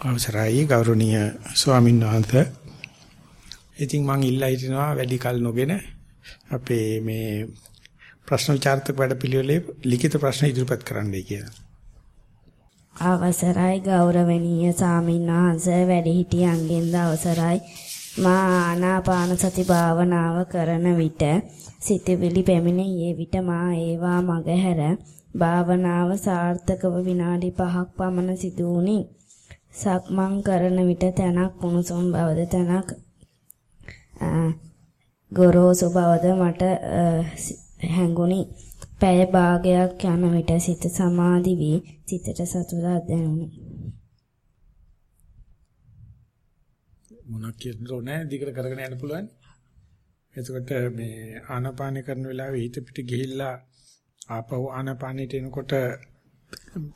අවසරයි ගෞරවනීය ස්වාමීන් වහන්සේ. ඉතින් මම ඉල්ලා හිටිනවා වැඩි කල නොගෙන අපේ මේ ප්‍රශ්න විචාරතක වැඩපිළිවෙලේ ලිඛිත ප්‍රශ්න ඉදිරිපත් කරන්නයි කියලා. අවසරයි ගෞරවනීය ස්වාමීන් වහන්සේ වැඩිහිටියන්ගෙන්ද අවසරයි මා ආනාපාන සති භාවනාව කරන විට සිතවිලි පැමිණේ විට මා ඒවා මගහැර භාවනාව සාර්ථකව විනාඩි 5ක් පමණ සිදු වුණි. සක්මන් කරන විට තැනක් උණුසුම් බවද තැනක් ගොරෝසු බවද මට හැඟුණි. පැය භාගයක් යන විට සිත සමාධි වී සිතට සතුටක් දැනුනි. මොනක් කියන්නෝ නැහැ දිගට කරගෙන යන්න පුළුවන්. එතකොට මේ ආනාපාන කරන වෙලාවේ හිත පිට ගිහිල්ලා ආපහු ආනාපානෙට එනකොට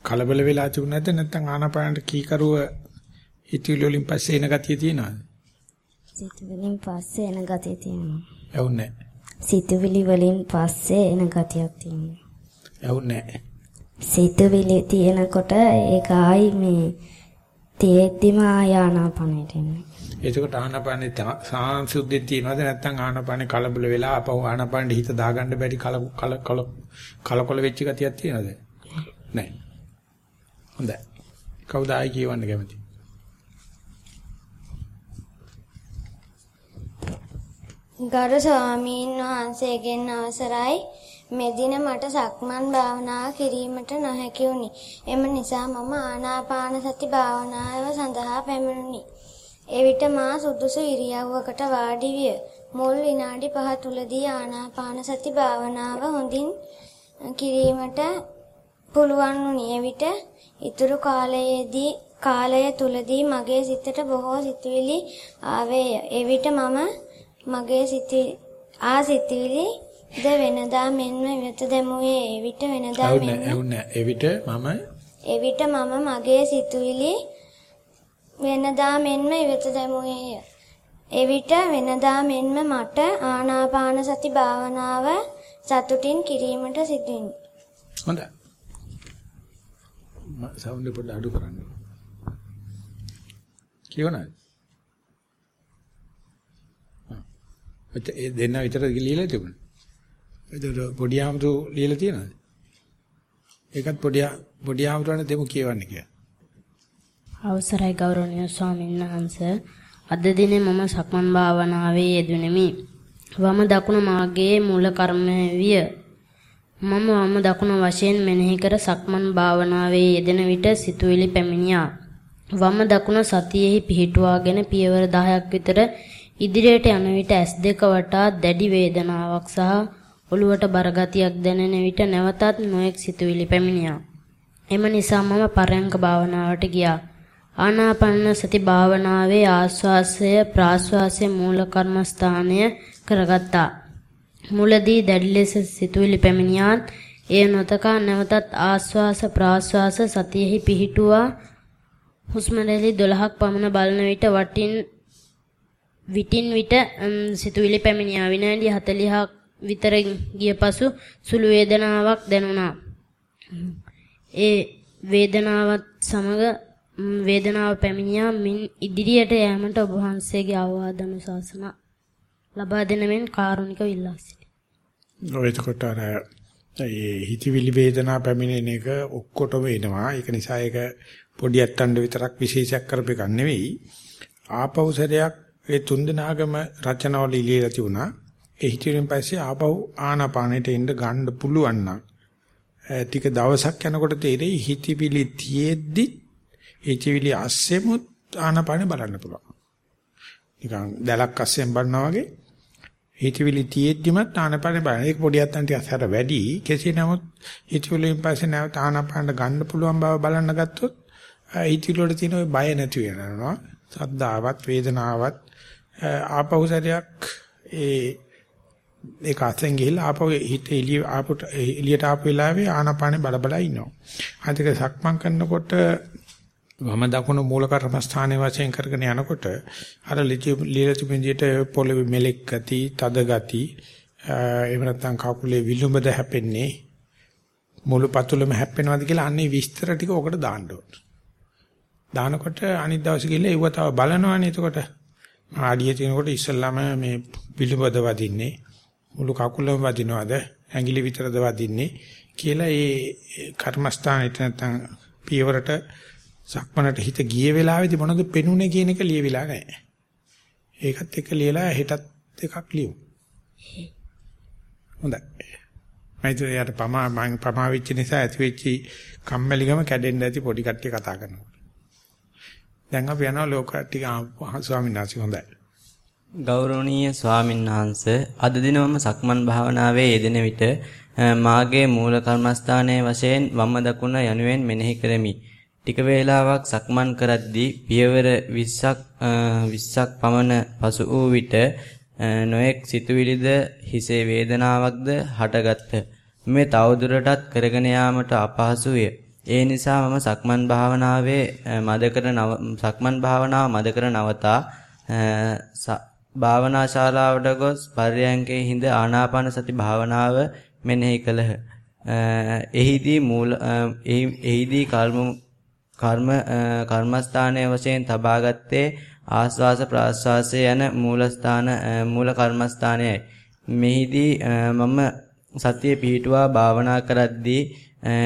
කලබල වෙලා තිබුණාද නැත්නම් ආනාපානට කීකරුව හිතවිලි වලින් පස්සේ එන ගතිය තියෙනවද? සිතවිලින් පස්සේ එන ගතිය තියෙනවා. ඇහුන්නේ සිතවිලි වලින් පස්සේ එන ගතියක් තියෙනවා. ඇහුන්නේ සිතවිලි තියෙනකොට ඒක ආයි මේ තේද්දිම ආයානාපනයට එන්නේ. එතකොට ආනාපානේ සාංශුද්ධිය තියෙනවද නැත්නම් ආනාපානේ කලබල වෙලා අපව ආනාපානෙ හිත දාගන්න බැරි කල කල කලකොල වෙච්ච ගතියක් තියෙනවද? නැහැ. හොඳයි. කවුද ආයි කියවන්න කැමති? ගරු ස්වාමීන් වහන්සේගෙන් අවසරයි මෙදින මට සක්මන් භාවනාව කිරීමට නොහැකි වුණි. එම නිසා මම ආනාපාන සති භාවනාව සඳහා පැමිණුණි. එවිට මා සුදුසු ඉරියව්වකට වාඩි විය. මුල් විනාඩි 5 තුලදී ආනාපාන සති භාවනාව හොඳින් කිරීමට පුළුවන් වුණේ. එවිට ඊතුරු කාලයේදී කාලය තුලදී මගේ සිතට බොහෝ සිතුවිලි ආවේය. එවිට මම මගේ සිටි ආ සිටිවිලි ද වෙනදා මෙන්ම ඉවත දැමුවේ එවිට වෙනදා මෙන්ම එවිට මම එවිට මම මගේ සිතුවිලි වෙනදා මෙන්ම ඉවත දැමුවේය එවිට වෙනදා මෙන්ම මට ආනාපාන සති භාවනාව සතුටින් කිරීමට සිදුවිනි හොඳයි සවුන්ඩ් පොඩ්ඩ අඩු කරන්න කියවනද ඒ දෙන්න විතර ලියලා තිබුණා. ඒතර පොඩි ආමතු ලියලා තියනද? ඒකත් පොඩි පොඩි ආමතුරණ දෙමු කියවන්න කියලා. අවසරයි ගෞරවනීය ස්වාමීන් වහන්සේ අද දිනේ මම සක්මන් භාවනාවේ යෙදුණෙමි. වම දකුණ මාගේ මූල කර්මය විය. මම වම දකුණ වශයෙන් මෙනෙහි කර සක්මන් භාවනාවේ යෙදෙන විට සිතුවිලි පැමිණියා. වම දකුණ සතියෙහි පිහිටුවාගෙන පියවර 10ක් විතර ඉදිරියට යන විට ඇස් දෙක වටා දැඩි වේදනාවක් සහ ඔළුවට බරගතියක් දැනෙන විට නැවතත් නොඑක් සිතුවිලි පැමිණියා. එම නිසා මම පරයන්ක භාවනාවට ගියා. ආනාපාන සති භාවනාවේ ආස්වාසය ප්‍රාස්වාසය මූල කර්මස්ථානය කරගත්තා. මුලදී දැඩි ලෙස සිතුවිලි පැමිණියාත් එය නොතකා නැවතත් ආස්වාස ප්‍රාස්වාස සතියෙහි පිහිටුවා. හුස්ම රැලි 12ක් පමණ බලන විට වටින් විටින් විට සිතුවිලි පැමිණියා. විනාඩි 40ක් විතර ගිය පසු සුළු වේදනාවක් දැනුණා. ඒ වේදනාවත් සමග වේදනාව පැමිණියා. මින් ඉදිරියට යෑමට ඔබ වහන්සේගේ අවවාද අනුශාසන ලබා දෙන මෙන් කාරුණික විල්ලා සිටිනවා. ඔය එතකොට අර ඒ හිතවිලි වේදනා පැමිණෙන එක ඔක්කොටම එනවා. ඒක නිසා ඒක පොඩි අත්තණ්ඩ විතරක් විශේෂයක් කරපෙක නෙවෙයි. ආපෞසරයක් ඒ තුන්දෙනාගම රචනාවල ඉලියලා තිබුණා. ඒ හිතිරින් පස්සේ ආපහු ආනාපානෙට එන්න ගන්න පුළුවන් නම් ටික දවසක් යනකොට තේරෙයි හිතවිලි තියෙද්දි හිතවිලි අස්සෙමුත් ආනාපානෙ බලන්න පුළුවන්. නිකන් දැලක් අස්සෙන් බලනවා වගේ හිතවිලි තියෙද්දිමත් ආනාපානෙ බලන. ඒක පොඩි අත්තන් ටිකක් හර වැඩි. කෙසේ නමුත් හිතවිලින් පස්සේ නැවත ආනාපානෙ ගන්න පුළුවන් බව බලන්න ගත්තොත් හිතවිලි වල තියෙන ওই බය නැති වෙනවා. සද්දාවත් වේදනාවත් ආපහු සැරයක් ඒ ඒක අතෙන් ගිහිල්ලා ආපහු හිත එළිය ආපුට එළියට ආපු වෙලාවේ ආනාපානෙ බල බල ඉන්නවා. අනිත් සක්මන් කරනකොට වම දකුණු මූල කර්මස්ථානයේ වශයෙන් කරගෙන යනකොට අර ලීලති පින්දියට පොළවේ මෙලෙක් ගති, තද ගති, එහෙම නැත්නම් කකුලේ විලුඹද හැපෙන්නේ මුළු පතුලම හැප්පෙනවද කියලා අන්නේ විස්තර ටික ඔකට දාන්න ඕනේ. දානකොට අනිත් දවසේ ගිහලා ඒව තව බලනවනේ එතකොට. ආඩිය තිනකොට ඉස්සල්ලාම මේ පිළිපද වදින්නේ මුළු කකුලම වදිනවද ඇඟිලි විතරද වදින්නේ කියලා ඒ කර්මස්ථානෙට නැත්නම් පියවරට සක්මනට හිත ගිය වෙලාවේදී මොනවද පෙනුනේ කියන එක ලියවිලා නැහැ. ඒකත් එක්ක ලියලා හෙටත් එකක් ලියමු. හොඳයි. මයිතු යාට පමා මම පමා වෙච්ච නිසා ඇති වෙච්ච කම්මැලිකම කැඩෙන්න ඇති පොඩි කට්ටිය කතා කරනවා. දැන් අපි යනවා ලෝකට්ටික ස්වාමීන් වහන්සේ හොඳයි. ගෞරවනීය ස්වාමීන් වහන්ස අද දිනවම සක්මන් භාවනාවේ යෙදෙන විට මාගේ මූල කර්මස්ථානයේ වශයෙන් වම් දකුණ යනුවෙන් මෙනෙහි කරමි. ටික වේලාවක් සක්මන් කරද්දී පියවර 20ක් 20ක් පමණ පසු වූ විට නොඑක් සිතුවිලිද හිසේ වේදනාවක්ද හටගත්ත. මේ තවදුරටත් කරගෙන යාමට අපහසු විය. ඒ නිසා මම සක්මන් භාවනාවේ මදකර සක්මන් භාවනාව මදකර නවතා භාවනා ශාලාවට ගොස් පර්යංකේ හිඳ ආනාපාන සති භාවනාව මෙනෙහි කළහ. එහිදී මූල එහිදී කර්ම කර්මස්ථානයේ වශයෙන් තබාගත්තේ ආස්වාස ප්‍රාස්වාසය යන මූලස්ථාන මූල කර්මස්ථානයයි. මෙහිදී මම සතිය පිහිටුවා භාවනා කරද්දී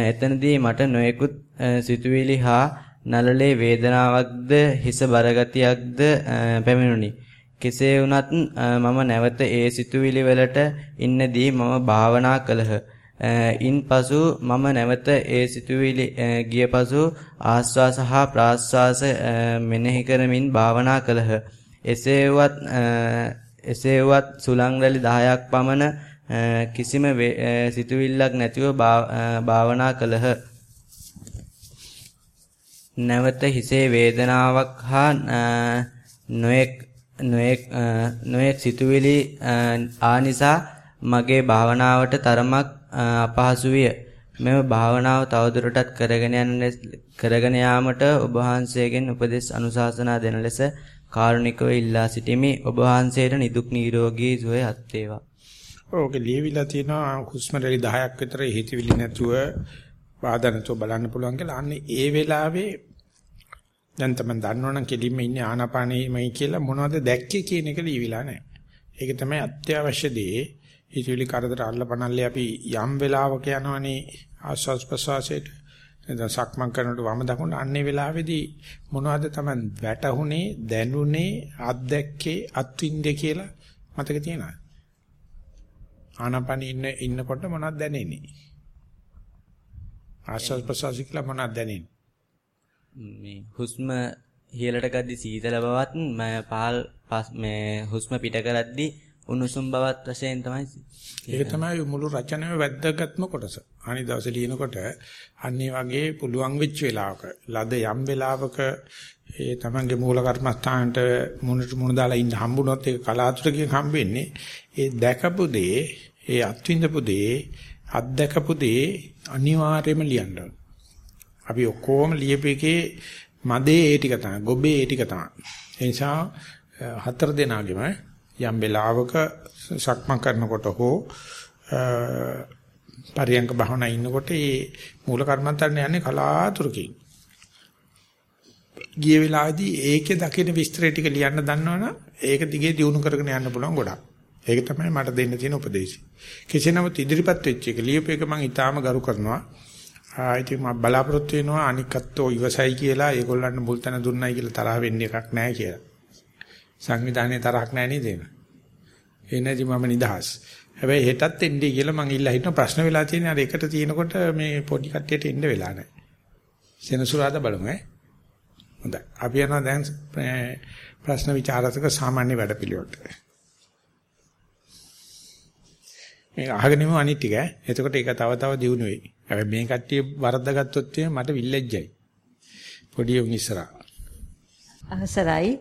එතනදී මට නොයෙකුත් සිතුවිලි හා නලලේ වේදනාවක්ද හිස බරගතියක්ද පැමිණුනි. කෙසේ වුණත් මම නැවත ඒ සිතුවිලි වලට ඉන්නදී මම භාවනා කළහ. Eh, ඉන්පසු මම නැවත ඒ සිතුවිලි eh, ගිය පසු ආස්වාස හා ප්‍රාස්වාස eh, මෙනෙහි කරමින් භාවනා කළහ. එසේවත් එසේවත් සුලං රැලි 10ක් පමණ කිසිම සිතුවිල්ලක් නැතිව භාවනා කළහ. නැවත හිසේ වේදනාවක් හා නොඑක් නොඑක් නොඑක් සිතුවිලි ආනිසා මගේ භාවනාවට තරමක් අපහසු විය. මෙම භාවනාව තවදුරටත් කරගෙන යන කරගෙන යාමට ඔබ වහන්සේගෙන් උපදෙස් අනුශාසනා දෙන ලෙස කාරුණිකව ඉල්ලා සිටිමි. ඔබ වහන්සේට නිදුක් නිරෝගී සුවය අත් වේවා. ඕකේ ලියවිලා තියෙනවා හුස්ම රැලි 10ක් විතර හිතවිලි නැතුව බාධා නැතුව බලන්න පුළුවන් කියලා. අන්න ඒ වෙලාවේ දැන් තමයි දන්නවනම් කෙලින්ම ඉන්නේ ආනාපානෙමයි කියලා මොනවද දැක්කේ කියන එක ලියවිලා නැහැ. ඒක තමයි අත්‍යවශ්‍ය දේ. හිතවිලි කරදර අල්ලපනල්ලේ අපි යම් වෙලාවක යනවනේ ආස්වාස් ප්‍රසවාසයට දැන් සක්මන් කරනකොට වම දකුණ අන්නේ වෙලාවේදී මොනවද තමයි වැටහුනේ දැනුනේ අත්දැක්කේ අත්විඳේ කියලා මතක තියෙනවද ආනාපානෙ ඉන්න ඉන්නකොට මොනවද දැනෙන්නේ? ආස්වාස් ප්‍රසවාස කියලා මොනවද දැනෙන්නේ? මේ හුස්ම ඉහළට ගද්දි සීතල බවත් මම පහල් මේ හුස්ම පිට කරද්දී උණුසුම් බවත් වශයෙන් තමයි ඒක තමයි මුළු රචනාවේ වැද්දගත්ම කොටස. අනිත් දවසේ ලියනකොට අන්නේ වගේ පුළුවන් වෙච්ච වෙලාවක ලද යම් වෙලාවක ඒ තමන්ගේ මූල කර්මස්ථානට මුණට මුණ දාලා ඉන්න හම්බුනොත් ඒක කලාතුරකින් හම්බෙන්නේ ඒ දැකපු දේ ඒ අත්විඳපු දේ අත්දකපු දේ අනිවාර්යයෙන්ම ලියන්න අපි ඔක්කොම ලියපෙකේ මදේ ඒ ටික තමයි ගොබේ ඒ ටික තමයි. ඒ නිසා හතර දෙනාගෙම යම් වෙලාවක සක්මන් කරනකොට හෝ පරියංග භාවනා ඉන්නකොට මේ මූල කර්මන්තන්න යන්නේ කලාතුරකින්. ගිය වෙලාවේදී ඒකේ දකින විස්තර ටික ලියන්න දන්නවනම් ඒක දිගේ දියුණු කරගෙන යන්න පුළුවන් ගොඩක්. ඒක තමයි මට දෙන්න තියෙන උපදේශය. කෙසේ නමුත් ඉදිරිපත් වෙච්ච එක ලියපු එක මම ඊටාම ගරු කරනවා. ආයිති මම බලාපොරොත්තු වෙනවා අනිකත්ෝ ඉවසයි කියලා ඒගොල්ලන්ට මුල් තැන දුන්නයි කියලා තරහ වෙන්න එකක් නැහැ කියලා. සංවිධානයේ තරහක් නැහැ නේද ඒක? ඒ නැති මම නිදහස්. හැබැයි හෙටත් එන්නේ කියලා මං ඉල්ලා හිටන ප්‍රශ්න වෙලා තියෙන අර එකට තියෙනකොට මේ පොඩි කට්ටියට එන්න වෙලා නැහැ. සෙනසුරාදා බලමු ඈ. හොඳයි. අපි යනවා දැන් ප්‍රශ්න විචාරසක සාමාන්‍ය වැඩපිළිවෙලට. මේ අහගෙන ඉමු අනිත් ටික ඈ. එතකොට ඒක තව තව දියුණු වෙයි. හැබැයි මේ කට්ටිය වරද්දාගත්තොත් මට විල්ලෙජ්ජයි. පොඩි උන් ඉස්සරහා. අවසරයි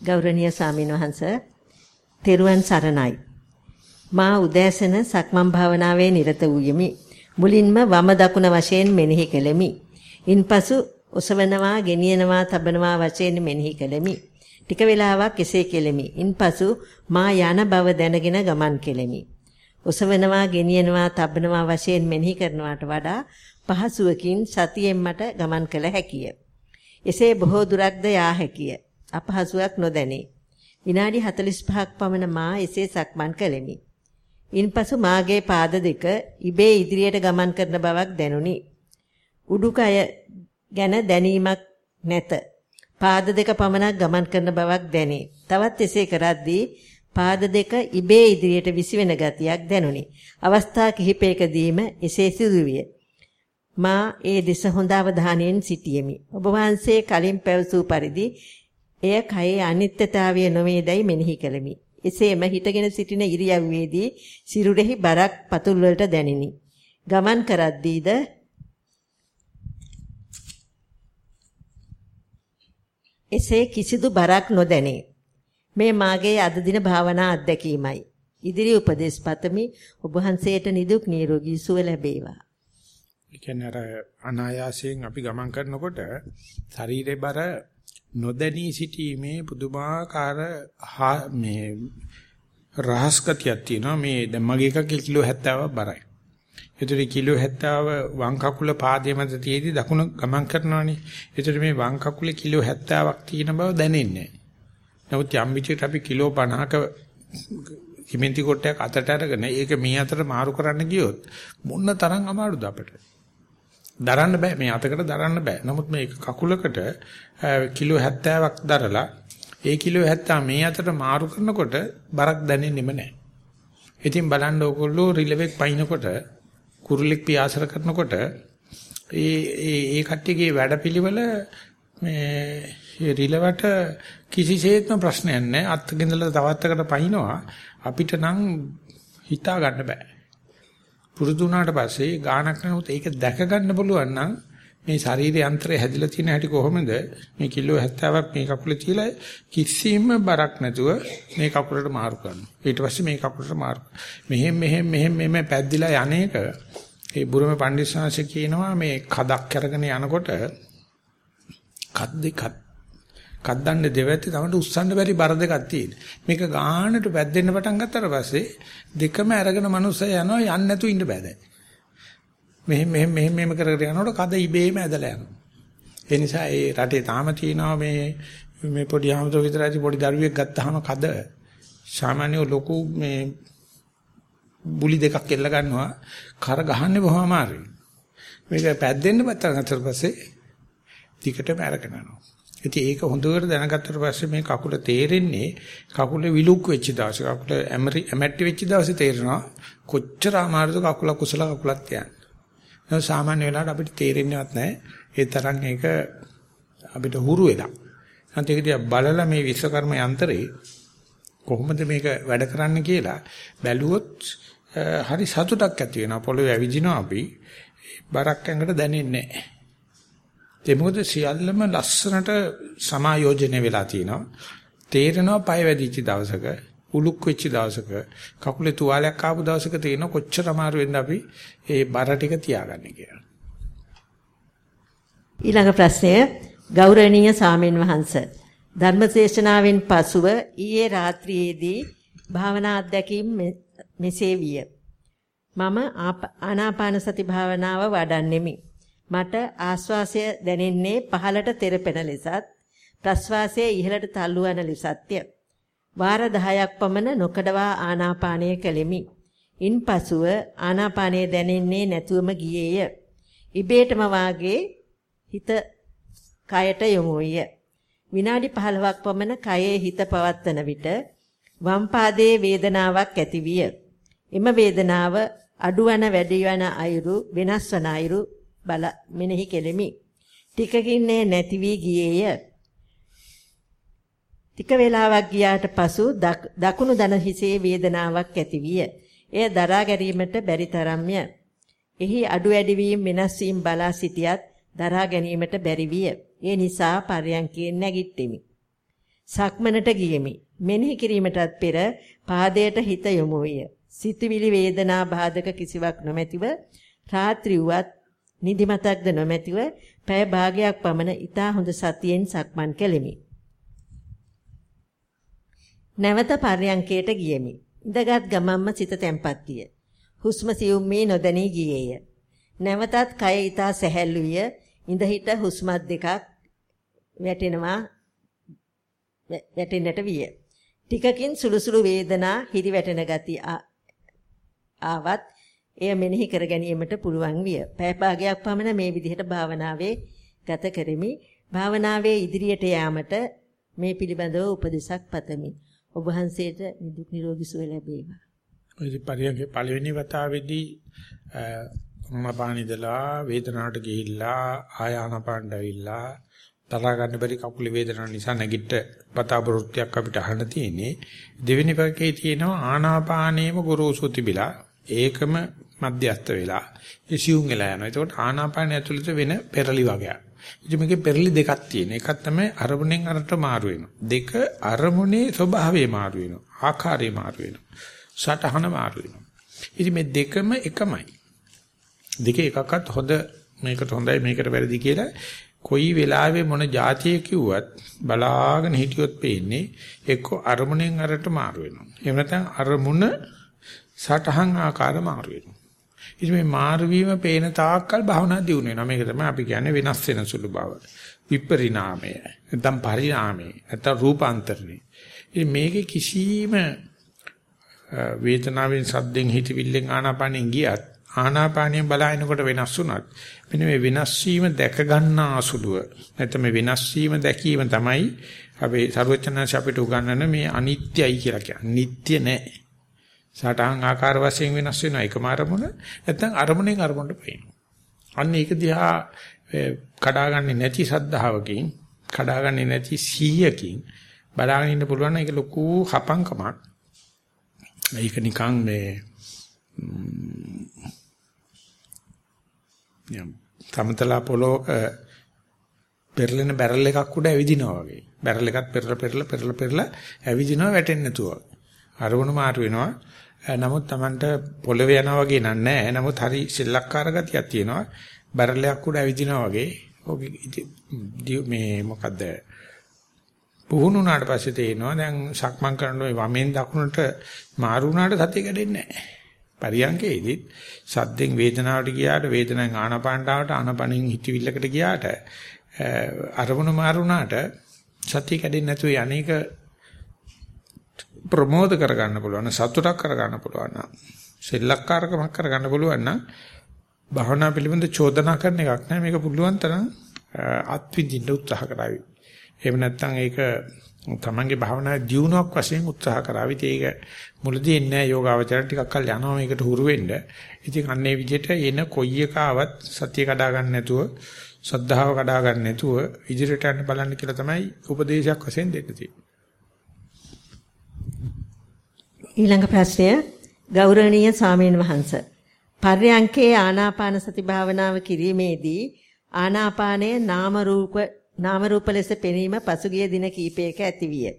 ගෞරවනීය සාමින වහන්ස තෙරුවන් සරණයි. මා උදෑසන සක්මන් භාවනාවේ නිරත වූයෙමි. මුලින්ම වම දකුණ වශයෙන් මෙනෙහි කෙලෙමි. ඉන්පසු ඔසවනවා ගෙනියනවා තබනවා වශයෙන් මෙනෙහි කෙලෙමි. ටික වේලාවක් එසේ කෙලෙමි. ඉන්පසු මා යන බව දැනගෙන ගමන් කෙලෙමි. ඔසවනවා ගෙනියනවා තබනවා වශයෙන් මෙනෙහි කරනවට වඩා පහසුවකින් සතියෙන් මට ගමන් කළ හැකිය. එසේ බොහෝ දුරක්ද යා හැකිය. අපහසුයක් නොදැනේ. විනාඩි 45ක් පමණ මා එසේ සක්මන් කළෙමි. ඉන්පසු මාගේ පාද දෙක ඉබේ ඉදිරියට ගමන් කරන බවක් දැනුනි. උඩුකය ගැන දැනීමක් නැත. පාද දෙක පමණක් ගමන් කරන බවක් දැනේ. තවත් එසේ කරද්දී පාද දෙක ඉබේ ඉදිරියට විසිවෙන ගතියක් දැනුනි. අවස්ථා කිහිපයකදීම එසේ සිදුවිය. මා ඒ දෙස හොඳ අවධානයෙන් සිටියෙමි. ඔබ වහන්සේ කලින් පැවසූ පරිදි එය කයේ අනිත්‍යතාවය නොවේදයි මෙනෙහි කළෙමි. එසේම හිටගෙන සිටින ඉරියව්වේදී සිරුරෙහි බරක් පතුල් වලට දැනිනි. ගමන් කරද්දීද එසේ කිසිදු බරක් නොදැනේ. මේ මාගේ අද දින භාවනා අත්දැකීමයි. ඉදිරි උපදේශ පතමි ඔබ වහන්සේට නිදුක් නිරෝගී සුව ලැබේවා. ඒ කියන්නේ අර අනායාසයෙන් අපි ගමන් කරනකොට ශරීරේ බර නොදැනී සිටීමේ පුදුමාකාර මේ රහස්කතියක් තියෙනවා මේ දැන් මගේ එක කිලෝ 70ක් බරයි. ඒතර කිලෝ 70 වම් කකුල පාදයේ මත තියේදී දකුණ ගමන් කරනවානේ. ඒතර මේ වම් කකුලේ කිලෝ 70ක් තියෙන බව දැනෙන්නේ නැහැ. නමුත් යම් විදිහට අපි කිලෝ 50ක කිමෙන්ති කොටයක් අතට අරගෙන ඒක මේ අතට මාරු කරන්න ගියොත් මොන තරම් අමාරුද අපිට. දරන්න බෑ මේ අතකට දරන්න බෑ. නමුත් මේ කකුලකට කිලෝ 70ක් දරලා ඒ කිලෝ 70 මේ අතට මාරු කරනකොට බරක් දැනෙන්නෙම නැහැ. ඉතින් බලන්න ඕගොල්ලෝ රිලෙවෙක් පයින්නකොට කුරුල්ලෙක් පියාසර කරනකොට ඒ ඒ ඒ කට්ටියගේ වැඩපිළිවෙල මේ රිලවට කිසිසේත්ම ප්‍රශ්නයක් නැහැ. අත්ගෙනදලා තවත් එකට පයින්නවා අපිට නම් හිතා ගන්න බෑ. පුරුදු වුණාට පස්සේ ගානක් කරනකොට ඒක දැක ගන්න පුළුවන් නම් මේ ශරීරයේ යන්ත්‍රය හැදිලා තියෙන හැටි කොහොමද? මේ කිලෝ 70ක් මේ කකුලේ තියලා කිසිම බරක් නැතුව මේ කකුලට මාරු කරනවා ඊට පස්සේ මේ කකුලට මාරු මෙහෙම මෙහෙම මෙහෙම මෙහෙම පැද්දිලා යන්නේක ඒ බුරුම පඬිස්සාංශ කියනවා මේ කදක් අරගෙන යනකොට කත් දෙකක් කද්දන්න දෙවැත්තේ තමයි උස්සන්න බැරි බර දෙකක් තියෙන. මේක ගානට වැද්දෙන්න පටන් ගත්තට පස්සේ දෙකම අරගෙන මනුස්සය යනවා යන්න නැතුව ඉන්න බෑ දැන්. මෙහෙම මෙහෙම මෙහෙම මෙහෙම කර කර යනකොට කද ඉබේම ඇදලා යනවා. ඒ නිසා ඒ රටේ තාම තියෙනවා මේ මේ පොඩි ආමතෝ විතරයි පොඩි දරුවෙක් ගත්තාම කද සාමාන්‍ය ලොකු මේ බුලි දෙකක් එල්ල ගන්නවා කර ගහන්නේ බොහොම අමාරුයි. මේක පැද්දෙන්න පටන් ගත්තට පස්සේ ටිකටම අරගෙන යනවා. ඉතින් ඒක හොඳට දැනගත්තට පස්සේ මේ කකුල තේරෙන්නේ කකුල විලුක් වෙච්ච දවසේ කකුල ඇමරි ඇමැට්ටි වෙච්ච දවසේ තේරෙනවා කොච්චර අමාරුද කකුල කුසල කකුලක් තියන්න. ඒක සාමාන්‍ය වෙලාවට අපිට තේරෙන්නේවත් නැහැ. ඒ තරම් ඒක අපිට හුරු වෙලා. නැත්නම් ඒක දිහා බලලා මේ විශ්වකර්ම යන්ත්‍රේ කොහොමද මේක වැඩ කරන්න කියලා බැලුවොත් හරි සතුටක් ඇති වෙනවා. පොළොවේ ඇවිදිනවා අපි. බරක් ඇඟට දැනෙන්නේ නැහැ. ඒ මොකද සියල්ලම ලස්සනට සමායෝජනය වෙලා තියෙනවා. තේරෙනවා පය වැදිච්ච දවසක උලුක් වෙච්ච දවසක කකුලේ තුවාලයක් ආපු දවසක තේරෙන කොච්චර අමාරු වෙන්න අපි ඒ බර ටික තියාගන්නේ කියලා. ඊළඟ ප්‍රශ්නය ගෞරවනීය සාමෙන් වහන්ස ධර්මදේශනාවෙන් පසුව ඊයේ රාත්‍රියේදී භාවනා අධ්‍යක්ීම් මෙසේ විය. මම ආනාපාන සති භාවනාව වඩන්නෙමි. මට ආශ්වාසය දැනෙන්නේ පහළට තෙරපෙන ලෙසත් ප්‍රශ්වාසය ඉහළට තල්ලු වන ලෙසත්ය. වාර 10ක් පමණ නොකඩවා ආනාපානය කළෙමි. ඉන්පසුව ආනාපානය දැනෙන්නේ නැතුවම ගියේය. ඉබේටම වාගේ හිත කයට යොමු විය. විනාඩි 15ක් පමණ කයේ හිත පවත්වන විට වම් පාදයේ වේදනාවක් ඇති විය. එම වේදනාව අඩුවන වැඩිවන අයුරු වෙනස් වන අයුරු බල මෙනෙහි කෙලෙමි. ටිකකින් නැති වී ගියේය. ටික වේලාවක් ගියාට පසු දකුණු දන හිසේ වේදනාවක් ඇති විය. එය දරා ගැනීමට බැරි තරම්ය. එහි අඩු වැඩි වීම වෙනස් වීම බලා සිටියත් දරා ගැනීමට බැරි විය. ඒ නිසා පර්යංකයෙන් නැගිට්ටෙමි. සක්මනට ගියෙමි. මෙනෙහි කිරීමටත් පෙර පාදයට හිත යොමු විය. සිතුවිලි වේදනා බාධක කිසිවක් නොමැතිව රාත්‍රී වුවත් නිදිමතක්ද නොමැතිව පැය භාගයක් පමණ ඊට හොඳ සතියෙන් සක්මන් කෙලිමි. නැවත පර්යංකයට ගියෙමි. ඉඳගත් ගමම්ම සිත තැම්පත් විය. හුස්ම සියුම් මේ නොදැනී ගියේය. නැවතත් කය ඊතා සැහැල්ලු විය. ඉඳ හිට හුස්මත් දෙකක් වැටෙනවා වැටෙන්නට විය. ටිකකින් සුළු සුළු වේදනා හිරි වැටෙන ගති ආවත් එය මෙනෙහි කර ගැනීමට පුළුවන් විය. පැය භාගයක් පමණ මේ විදිහට භාවනාවේ ගත කරමි. භාවනාවේ ඉදිරියට යාමට මේ පිළිබඳව උපදෙසක් පතමි. ඔබ වහන්සේට නිදුක් නිරෝගී සුව ලැබේවා. ඔය පරියන්ගේ පළවෙනි වතාවේදී මපානිදලා වේදනාවට ගිහිල්ලා ආයානපාණ්ඩ ඇවිල්ලා තරහ ගන්න බැරි කකුලේ වේදනාව නිසා නැගිට පතාපෘත්‍යක් අපිට අහන්න තියෙන්නේ දෙවෙනි පැකේ තියෙනවා ආනාපානේම ගුරුසු තිබිලා ඒකම මධ්‍යස්ත වෙලා ඉසියුම් වෙලා යනවා. ඒකට ආනාපානය ඇතුළත වෙන පෙරලි වගේක්. ඉතින් මේකේ පෙරලි දෙකක් තියෙන. එකක් තමයි අරමුණෙන් අරට මාරු වෙනවා. දෙක අරමුණේ ස්වභාවය මාරු වෙනවා. ආකාරය මාරු වෙනවා. සටහන මාරු වෙනවා. ඉතින් මේ දෙකම එකමයි. දෙකේ එකක්වත් හොඳ මේකට හොඳයි මේකට වැරදි කියලා කොයි වෙලාවෙ මොන જાතිය කිව්වත් බලාගෙන හිටියොත් පේන්නේ එක්ක අරමුණෙන් අරට මාරු වෙනවා. එහෙම නැත්නම් අරමුණ සටහන් ආකාර මාරු වෙනවා. ඉතින් මේ මාරු වීම පේන තාක්කල් භවනා දියුණු වෙනවා. මේක තමයි අපි කියන්නේ වෙනස් වෙන සුළු බව. විපරිණාමය. නැත්නම් පරිණාමය. නැත්නම් රූපාන්තරණය. ඉතින් මේකේ කිසිම වේදනාවෙන් සද්දෙන් හිතවිල්ලෙන් ආනාපානෙන් ගියත් ආනාපානියෙන් බලනකොට වෙනස් වුණත් මෙන්න මේ වෙනස් වීම දැක ගන්න අසුලුව නැත්නම් මේ වෙනස් වීම දැකීම තමයි අපි සර්වචනංශ අපිට උගන්වන මේ අනිත්‍යයි කියලා කියන්නේ. නිට්ටය නෑ. සටහන් ආකාර වශයෙන් වෙනස් වෙනවා එකම අරමුණ නැත්නම් අරමුණෙන් අරමුණට පයින්නවා. අන්න ඒක දිහා කඩාගන්නේ නැති සද්ධාවකින් කඩාගන්නේ නැති සීයකින් බලාගෙන ඉන්න පුළුවන් නම් ඒක ලොකු හපංකමක්. ඒක නිකන් මේ යම් තමතලා පොලෝක පෙරලෙන බැරල් එකක් උඩ ඇවිදිනවා වගේ. බැරල් එකත් පෙරල පෙරල පෙරල පෙරල ඇවිදිනවා වැටෙන්නේ නැතුව. අරමුණු මාරු වෙනවා. නමුත් Tamanට පොළවේ යනවා වගේ නෑ. නමුත් හරි සෙල්ලක්කාර ගතියක් තියෙනවා. බැරලයක් උඩ ඇවිදිනවා වගේ. මේ මොකද්ද? පුහුණුනාට පස්සේ තේනවා දැන් සක්මන් කරනකොට වමෙන් දකුණට මාරු වුණාට සතිය කැඩෙන්නේ නැහැ. පරියංකේදීත් සද්දෙන් වේදනාවට ගියාට වේදනෙන් ආනපානට ආනපනින් හිතවිල්ලකට ගියාට අරමුණ මාරුණාට සතිය කැඩෙන්නේ නැතුව යන්නේක ප්‍රමෝද කරගන්න පුළුවන් සතුටක් කරගන්න පුළුවන් නම් සෙල්ලක්කාරකමක් කරගන්න පුළුවන් නම් භවනා පිළිබඳ චෝදනා කරන එකක් නෑ මේක පුළුවන් තරම් අත්විඳින්න උත්සාහ කරાવી. එහෙම නැත්නම් ඒක තමන්ගේ භාවනාවේ දියුණුවක් වශයෙන් උත්සාහ කරાવી. ඒක මුලදී එන්නේ යෝගාවචර ටිකක් කල් යනවා මේකට හුරු වෙන්න. ඉතින් අන්නේ විදිහට එන කොයි එකාවත් සතිය කඩා ගන්න නැතුව, සද්ධාව කඩා ගන්න නැතුව ඉදිරියට යන්න බලන්න කියලා තමයි උපදේශයක් වශයෙන් දෙන්න තියෙන්නේ. ඊළඟ ප්‍රශ්නය ගෞරවනීය ස්වාමීන් වහන්ස පර්යංකේ ආනාපාන සති භාවනාව කිරීමේදී ආනාපානය නාම රූප නාම රූප ලෙස පෙනීම පසුගිය දින කිහිපයක ඇතිවිය.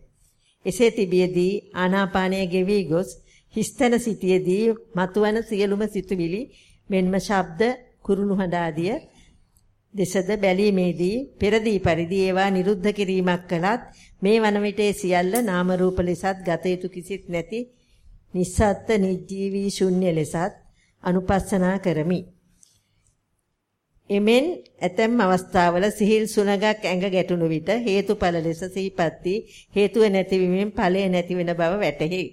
එසේ තිබියදී ආනාපානය ගෙවි ගොස් හිස්තන සිටියේදී මතුවන සියලුම සිතුවිලි මෙන්ම ශබ්ද කුරුණු හඬ ආදිය දෙසද බැලීමේදී පෙරදී පරිදි ඒවා නිරුද්ධ කිරීමක් කළත් මේ වන විටේ සියල්ල නාම රූප ලෙසත් ගත යුතු කිසිත් නැති නිස්සත්ත්‍ය නිජීවී ශුන්‍ය ලෙසත් අනුපස්සනා කරමි. එමෙන් ඇතැම් අවස්ථාවල සිහිල් සුනගක් ඇඟ ගැටුණු විට හේතුඵල ලෙස සිහිපත් වී හේතුව නැතිවීමෙන් ඵලය නැති වෙන බව වැටහි.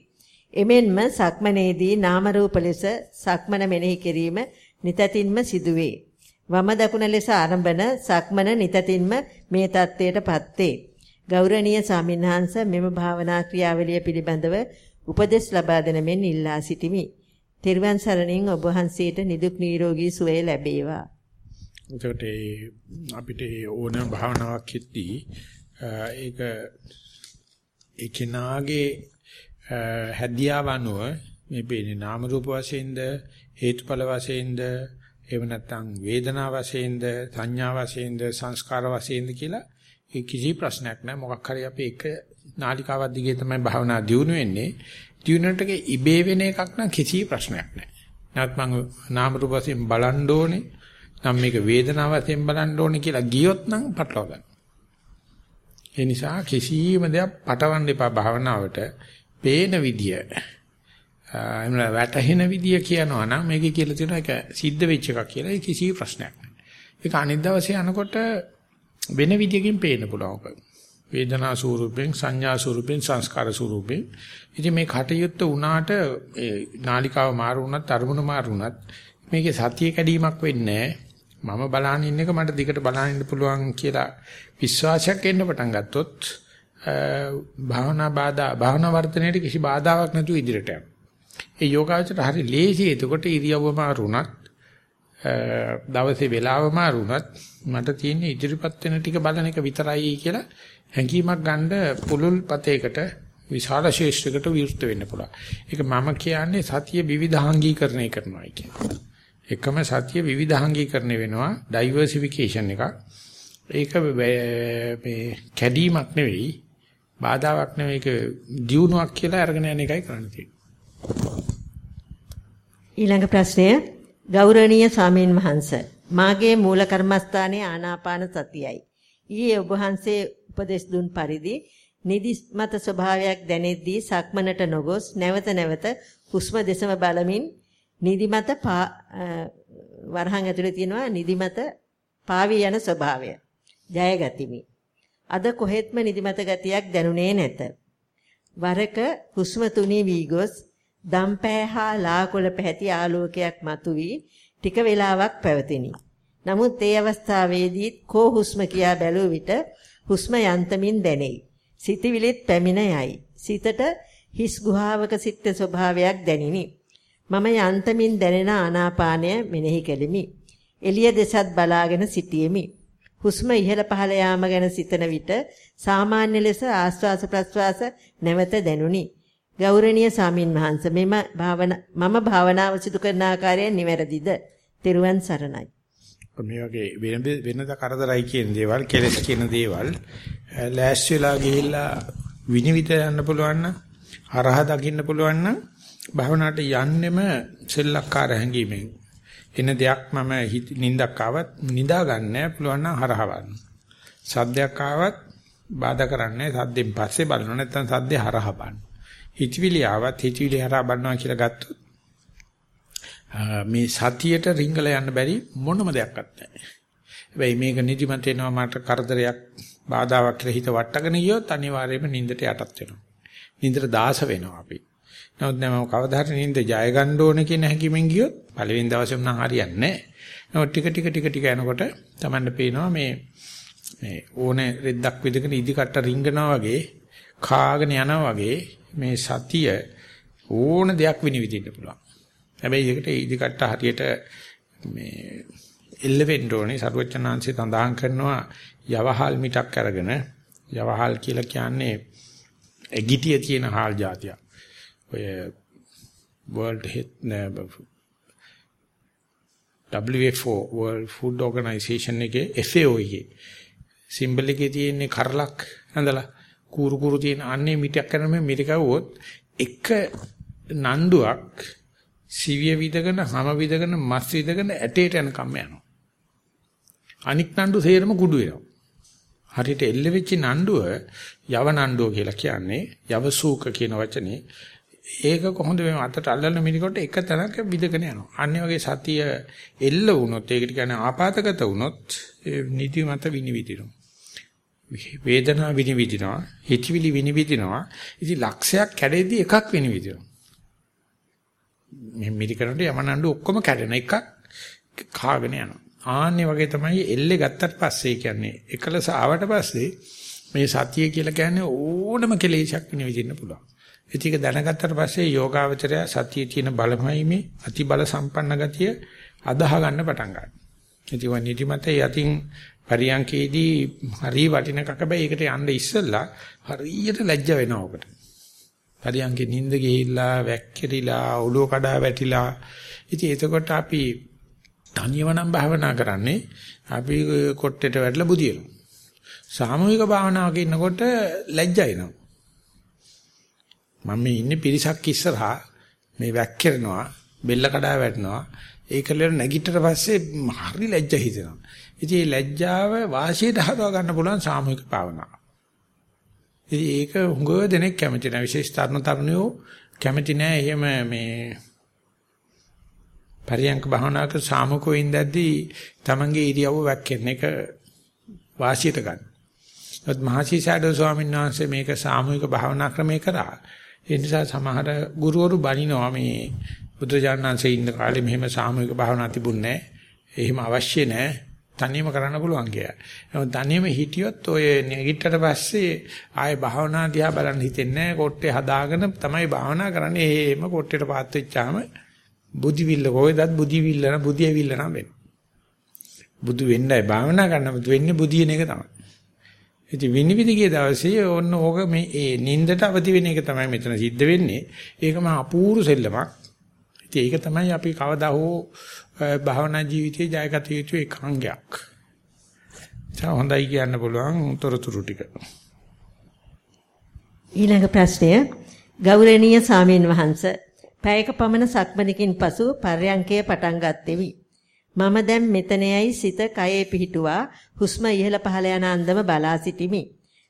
එමෙන්ම සක්මනේදී නාම රූප ලෙස සක්මන මෙනෙහි කිරීම නිතතින්ම සිදුවේ. වම දකුණ ලෙස ආරම්භන සක්මන නිතතින්ම මේ தත්ත්වයටපත් වේ. ගෞරවනීය සාමින්හංස මෙම භාවනා ක්‍රියාවලිය පිළිබඳව උපදෙස් ලබා දෙන මෙන් ඉල්ලා සිටිමි. තෙරුවන් සරණින් ඔබ වහන්සේට නිදුක් නිරෝගී සුවය ලැබේවා. එතකොට අපිට ඕනම භාවනාවක් හිටී ඒක ඒ කෙනාගේ හැදියාව අනුව මේ පේන්නේ නාම රූප වශයෙන්ද හේතුඵල වශයෙන්ද එහෙම නැත්නම් වේදනා වශයෙන්ද සංඥා වශයෙන්ද සංස්කාර වශයෙන්ද කියලා ඒ කිසි ප්‍රශ්නයක් නැහැ මොකක් හරි අපි එක නාලිකාවක් දිගේ තමයි භාවනා දියුණු වෙන්නේ දියුණුවට ඉබේ වෙන එකක් නම් කිසි ප්‍රශ්නයක් නැහැ නැත්නම් නාම රූප වශයෙන් බලන්න ඕනේ නම් මේක වේදනාව වශයෙන් බලන්න ඕනේ කියලා ගියොත් නම් පටලවා ගන්න. ඒ නිසා කිසියම් දෙයක් පටවන්න එපා භාවනාවට. පේන විදිය එහෙම වැටහෙන විදිය කියනවා නම් මේකේ කියලා තියෙනවා ඒක සිද්ධ වෙච්ච එකක් කියලා ඒ කිසි ප්‍රශ්නයක් නැහැ. ඒක අනිත් දවසේ යනකොට වෙන විදියකින් පේන්න පුළුවන් ඔක. වේදනා ස්වරූපෙන් සංඥා ස්වරූපෙන් සංස්කාර ස්වරූපෙන් ඉතින් මේ කටයුත්ත උනාට ඒ නාලිකාව මාරු වුණත් අරමුණ මාරු වුණත් මේකේ සතිය කැඩීමක් වෙන්නේ මම බලන ඉන්න එක මට දිගට බලන්න ඉන්න පුළුවන් කියලා විශ්වාසයක් එන්න පටන් ගත්තොත් භාවනා බාධා භාවනා වර්ධනයේට කිසි බාධාවක් නැතුව ඉදිරියට යනවා. ඒ යෝගාචර හරි ලේසි. එතකොට ඉරියව්ව මාරු වුණත් දවසේ වෙලාව මාරු වුණත් මට තියෙන ඉදිරිපත් වෙන ටික බලන එක විතරයි කියලා හැඟීමක් ගන්න පුලුල් පතේකට විශාල ශේෂ්ත්‍රයකට විවෘත වෙන්න පුළුවන්. ඒක මම කියන්නේ සතිය විවිධාංගීකරණය කරනවා කියන්නේ. එකම සතිය විවිධාංගීකරණය වෙනවා ඩයිවර්සිෆිකේෂන් එකක්. ඒක මේ කැඩීමක් නෙවෙයි බාධාවක් නෙවෙයි ඒක දියුණුවක් කියලා අරගෙන යන එකයි කරන්න තියෙන්නේ. ඊළඟ ප්‍රශ්නය ගෞරවනීය ස්වාමීන් වහන්ස මාගේ මූල කර්මස්ථානයේ ආනාපාන සතියයි. ඊයේ ඔබ වහන්සේ උපදෙස් දුන් පරිදි නිදිමත ස්වභාවයක් දැනෙද්දී සක්මනට නොගොස් නැවත නැවත හුස්ම දෙසම බලමින් නිදිමත වරහන් ඇතුලේ තියෙනවා නිදිමත පාවී යන ස්වභාවය. ජයගතිමි. අද කොහෙත්ම නිදිමත ගතියක් දැනුනේ නැත. වරක හුස්ම තුනී වී ගොස් දම්පෑ හා ලාකොළ පැහැති ආලෝකයක් මතුවී ටික වේලාවක් පැවතිනි. නමුත් ඒ අවස්ථාවේදී කෝ හුස්ම කියා බැලුව විට හුස්ම යන්තමින් දැනෙයි. සිතවිලිත් පැමිණ යයි. සිතට හිස් ගුහාවක සිට ස්වභාවයක් දැනිනි. මම යන්තමින් දැනෙන ආනාපානය මෙනෙහි කෙලිමි. එළිය දෙසත් බලාගෙන සිටියෙමි. හුස්ම ඉහළ පහළ යාම ගැන සිතන විට සාමාන්‍ය ලෙස ආස්වාස ප්‍රස්වාස නැවත දැනුනි. ගෞරවනීය සාමින් වහන්සේ මෙම භාවනා මම භාවනාව සිදු කරන ආකාරය නිවැරදිද? තෙරුවන් සරණයි. මේ වගේ වෙන වෙනද කරදරයි කියන දේවල් කෙලස් කියන දේවල් ලෑස්ති වෙලා ගිහිල්ලා විනිවිද යන්න පුළුවන් නම් හරහා දකින්න පුළුවන් නම් භවනාට යන්නෙම සෙල්ලක්කාර හැඟීමෙන් එන දෙයක් මම නිින්දක් ආවත් නිදා ගන්න පුළුවන් නම් හරහවන්න සද්දයක් ආවත් බාධා කරන්නේ සද්දෙන් පස්සේ බලනවා නැත්නම් සද්දේ හරහා බලන්න හිතවිලි ආවත් හිතවිලි හරහා බලනවා කියලා ගත්තොත් මේ සතියට රිංගල යන්න බැරි මොනම දෙයක්වත් නැහැ. හැබැයි මේක නිදිමත එනවා මට කරදරයක් බාධාවක් කියලා හිත වට්ටගෙන ගියොත් අනිවාර්යයෙන්ම නිින්දට යටත් වෙනවා. නිින්දට දාස වෙනවා අපි. නමුත් නම් කවදා හරි නිින්ද ජය ගන්න ඕන කියන හැඟීමෙන් ගියොත් පළවෙනි දවසේම නම් හරියන්නේ නැහැ. නමුත් ටික ටික ටික ටික යනකොට Tamanne පේනවා මේ මේ ඕනේ රෙද්දක් විදගෙන ඉදිකට රිංගනවා වගේ කාගෙන යනවා වගේ මේ සතිය ඕන දෙයක් විනිවිදින්න පුළුවන්. හැබැයි ඒකට ඉදිකට හරියට මේ එල්ල වෙන්න ඕනේ සරුවචනාංශය සඳහන් කරනවා යවහල් මිටක් අරගෙන යවහල් කියලා කියන්නේ එගිටිය තියෙන හාල් జాතිය. ඔය World Health WHO World Food Organization එකේ FAO එකේ සිම්බල් එකේ තියෙන කරලක් ඇඳලා කූරු කූරු තියෙන අන්නේ මිටක් කරන මේ මිටකවුවොත් එක නණ්ඩුවක් සිවිය විදගෙන, හැම විදගෙන, මස් විදගෙන ඇටේට යනකම් යනවා. අනික් නණ්ඩු සේරම කුඩු වෙනවා. හරියට එල්ල වෙච්ච නණ්ඩුව යව නණ්ඩුව කියලා කියන්නේ යව සූක කියන වචනේ ඒක කොහොමද මේ අතට අල්ලන මිනිකොට එක තැනක විදගෙන යනවා. අන්නේ වගේ සතිය එල්ල වුණොත් ඒකට කියන්නේ ආපాతගත වුණොත් නිදි මත විනිවිදිනවා. වේදනාව විනිවිදිනවා, හිතවිලි විනිවිදිනවා. ඉතින් ලක්ෂයක් කැඩෙද්දි එකක් විනිවිදිනවා. මේ මිරිකනට යමනඬු ඔක්කොම කැඩෙන එකක් කාගෙන යනවා. ආන්නේ වගේ තමයි එල්ලේ ගත්තට පස්සේ කියන්නේ එකලස ආවට පස්සේ මේ සතිය කියලා කියන්නේ ඕනම කෙලෙසක් විනිවිදින්න පුළුවන්. ඒක දැනගත්තට පස්සේ යෝගාවචරය සතියේ තියෙන බලමයි මේ අති බල සම්පන්න ගතිය අදාහ ගන්න පටන් ගන්නවා. ඉතින් වනිදිමතේ යතින් පරියන්කේදී හරි වටින කකබයි ඒකට යන්න ඉස්සෙල්ලා හරියට ලැජ්ජ වෙනවා ඔකට. පරියන්ගේ නිින්ද ගිහිල්ලා වැක්කිරිලා ඔළුව කඩා වැටිලා ඉතින් එතකොට අපි තනියම නම් භාවනා කරන්නේ අපි කොට්ටේට වැටලා බුදියනවා. සාමූහික භාවනාවක ඉන්නකොට ලැජ්ජා එනවා. මම ඉන්නේ පිරිසක් ඉස්සරහා මේ වැක්කිරනවා බෙල්ල කඩා වැටෙනවා ඒකලෙර නැගිටට පස්සේ හරි ලැජ්ජා හිතෙනවා. ඉතින් මේ ලැජ්ජාව වාසියට හදවා ගන්න පුළුවන් සාමූහික භාවනාව. ඉතින් ඒක හුඟ දෙනෙක් කැමති නැහැ. විශේෂ තරුණ තරුණියෝ කැමති නැහැ එහෙම මේ පරියංක භාවනාවක සාමුකෝ ඉඳද්දී තමන්ගේ ඉරියව්ව වැක්කෙන එක වාසියට ගන්න. ඒත් මහසි සාඩෝ ස්වාමීන් වහන්සේ මේක සාමූහික භාවනා ක්‍රමේ කරා. ඒ නිසා සමහර ගුරුවරු බණිනවා මේ බුදුජානනාංශයේ ඉන්න කාලේ මෙහෙම සාමූහික භාවනා තිබුණේ නැහැ. එහෙම අවශ්‍ය නැහැ. තනියම කරන්න පුළුවන් කියලා. නමුත් තනියම හිටියොත් ඔය නැගිටට පස්සේ ආයේ භාවනා දිහා බලන්න හිතෙන්නේ නැහැ. කොට්ටේ හදාගෙන තමයි භාවනා කරන්නේ. එහෙම කොට්ටේට පාත් වෙච්චාම බුදිවිල්ල කොහෙදත් බුදිවිල්ල න බුදියවිල්ල නම් වෙන්නේ. බුදු වෙන්නයි භාවනා කරන්න වෙන්නේ බුදියන එක තමයි. ඉතින් විනිවිද ගිය දවසේ ඔන්න ඕක මේ ඒ නින්දට අවදි වෙන එක තමයි මෙතන සිද්ධ වෙන්නේ. ඒක මහා අපූර්ව සෙල්ලමක්. ඉතින් ඒක තමයි අපි කවදා හෝ භාවනා ජීවිතයේ ජයගත යුතු එකාංගයක්. ඒ හොඳයි කියන්න පුළුවන් තොරතුරු ටික. ඊළඟ ප්‍රශ්නය ගෞරවනීය සාමීන් වහන්ස පැයක පමණ සක්මණකින් පසු පර්යංකය පටන් ගත්තෙමි. මම දැන් මෙතනෙයි සිත කයේ පිහිටුවා හුස්ම ඉහළ පහළ යන අන්දම බලා සිටිමි.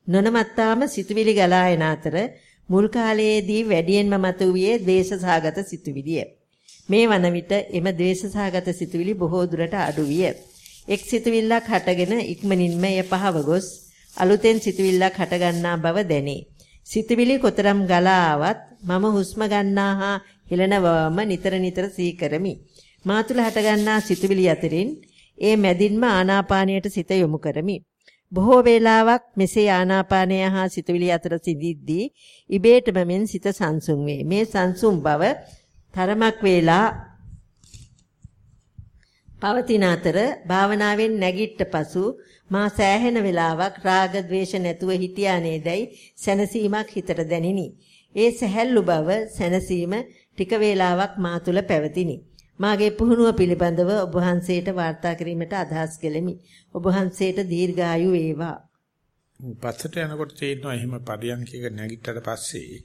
නොනමත්තාම සිතුවිලි ගලා එන අතර මුල් කාලයේදී වැඩියෙන්ම මතුවේ ද්වේෂසහගත සිතුවිලිය. මේ වන විට එම ද්වේෂසහගත සිතුවිලි බොහෝ දුරට අඩු විය. එක් සිතුවිල්ලක් හටගෙන ඉක්මනින්ම එය පහව ගොස් අලුතෙන් සිතුවිල්ලක් හටගන්නා බව දැනේ. සිතුවිලි කොතරම් ගලා ආවත් මම හුස්ම ගන්නා හා හෙළන බවම නිතර නිතර සිහි කරමි. මා තුළ හටගන්නා සිතුවිලි අතරින් ඒ මැදින්ම ආනාපානයට සිත යොමු කරමි. බොහෝ වේලාවක් මෙසේ ආනාපානය හා සිතුවිලි අතර සිඳිද්දී ඉබේටම මෙන් සිත සංසුන් වේ. මේ සංසුන් බව තරමක් වේලා පවතින අතර භාවනාවෙන් නැගිට්ට පසු මා සෑහෙන වේලාවක් රාග ద్వේෂ නැතුව හිටියා නේදයි සැනසීමක් හිතට දැනිනි. ඒ සැහැල්ලු බව සැනසීම ටික වේලාවක් මා තුල පැවතිනි. මාගේ පුහුණුව පිළිබඳව ඔබ වහන්සේට වාර්තා කිරීමට අදහස් කෙලෙමි. ඔබ වහන්සේට දීර්ඝායු වේවා. පස්සට යනකොට තේරෙනවා එහෙම පරියන්කයක නැගිට්ටට පස්සේ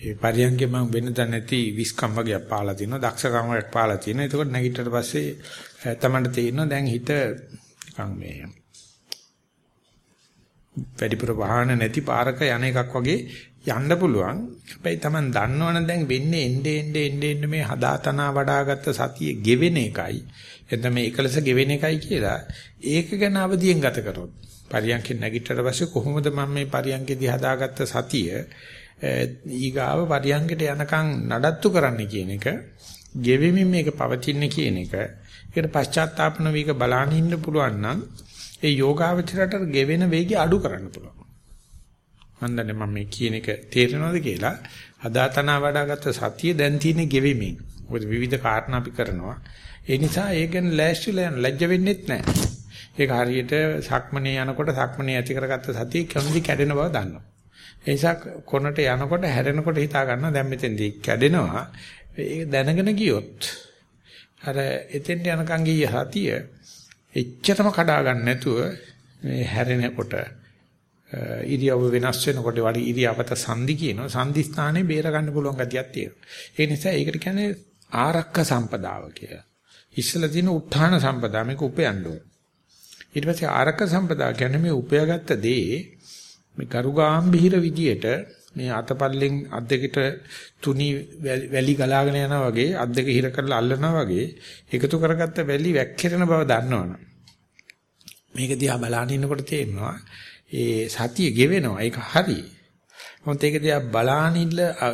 ඒ පරියන්කේ මම වෙනද නැති විස්කම් වගේ පාලා තිනවා දක්ෂකම් වගේ පාලා තිනවා. එතකොට නැගිට්ටට පස්සේ තමන්ට තේරෙනවා දැන් හිත නිකන් මේ වැඩිපුර වාහන නැති පාරක යන එකක් වගේ යන්න පුළුවන්. හැබැයි Taman දන්නවනේ දැන් වෙන්නේ එnde ende ende ende මේ හදාතනා වඩාගත්ත සතිය ගෙවෙන එකයි. එතන මේ එකලස ගෙවෙන එකයි කියලා ඒක ගැන අවදියෙන් ගත කරොත්. පරියන්කෙන් නැගිටට පස්සේ කොහොමද මම මේ පරියන්කෙදි හදාගත්ත සතිය ඊගාව පරියන්කට යනකම් නඩත්තු කරන්න කියන එක ගෙවෙමින් මේක පවතින කියන එක ඒකට පශ්චාත්තාපන වීක බලාගෙන ඉන්න පුළුවන් නම් ඒ යෝගාවචරයට ගෙවෙන වේගය අඩු කරන්න පුළුවන්. මම දන්නේ මම මේ කියන එක තේරෙනවද කියලා අදාතනා වඩාගත්ත සතිය දැන් තියෙන්නේ ගෙවෙමින්. මොකද විවිධ කාරණා අපි කරනවා. ඒ නිසා ඒක ගැන ලෑස්තිලා යන ලැජ්ජ වෙන්නෙත් නැහැ. ඒක හරියට සක්මනේ යනකොට සක්මනේ ඇති කරගත්ත සතිය කැමති කැඩෙන බව දන්නවා. ඒ නිසා කොනට යනකොට හැරෙනකොට හිතා ගන්නවා දැන් මෙතෙන්දී කැඩෙනවා. ඒක දැනගෙන ගියොත් අර එතෙන්ට යනකම් ගිය සතිය එච්චරම කඩා ගන්න නැතුව මේ හැරෙනකොට ඉරියව්ව වෙනස් වෙනකොට වඩා ඉරියාපත සංදි කියනවා. සංදි ස්ථානේ බේර ගන්න පුළුවන් ගතියක් තියෙනවා. ඒ නිසා ඒකට කියන්නේ ආරක්ක සම්පදාව කියලා. ඉස්සලා තියෙන උත්හාන සම්පදා මේක උපයන්න ඕන. ඊට පස්සේ ආරක්ක සම්පදා කියන්නේ මේ උපයාගත්ත දේ මේ කරුගාම්භීර විදියට මේ අතපල්ලෙන් අත් දෙකට තුනි වැලි ගලාගෙන යනවා වගේ අත් දෙක හිර කරලා අල්ලනවා වගේ එකතු කරගත්ත වැලි වැක්කිරෙන බව දන්නවනේ. මේක දිහා බලන ඉන්නකොට තේරෙනවා ඒ සතිය ගෙවෙනවා. ඒක හරි. මොකද ඒක දිහා බලාන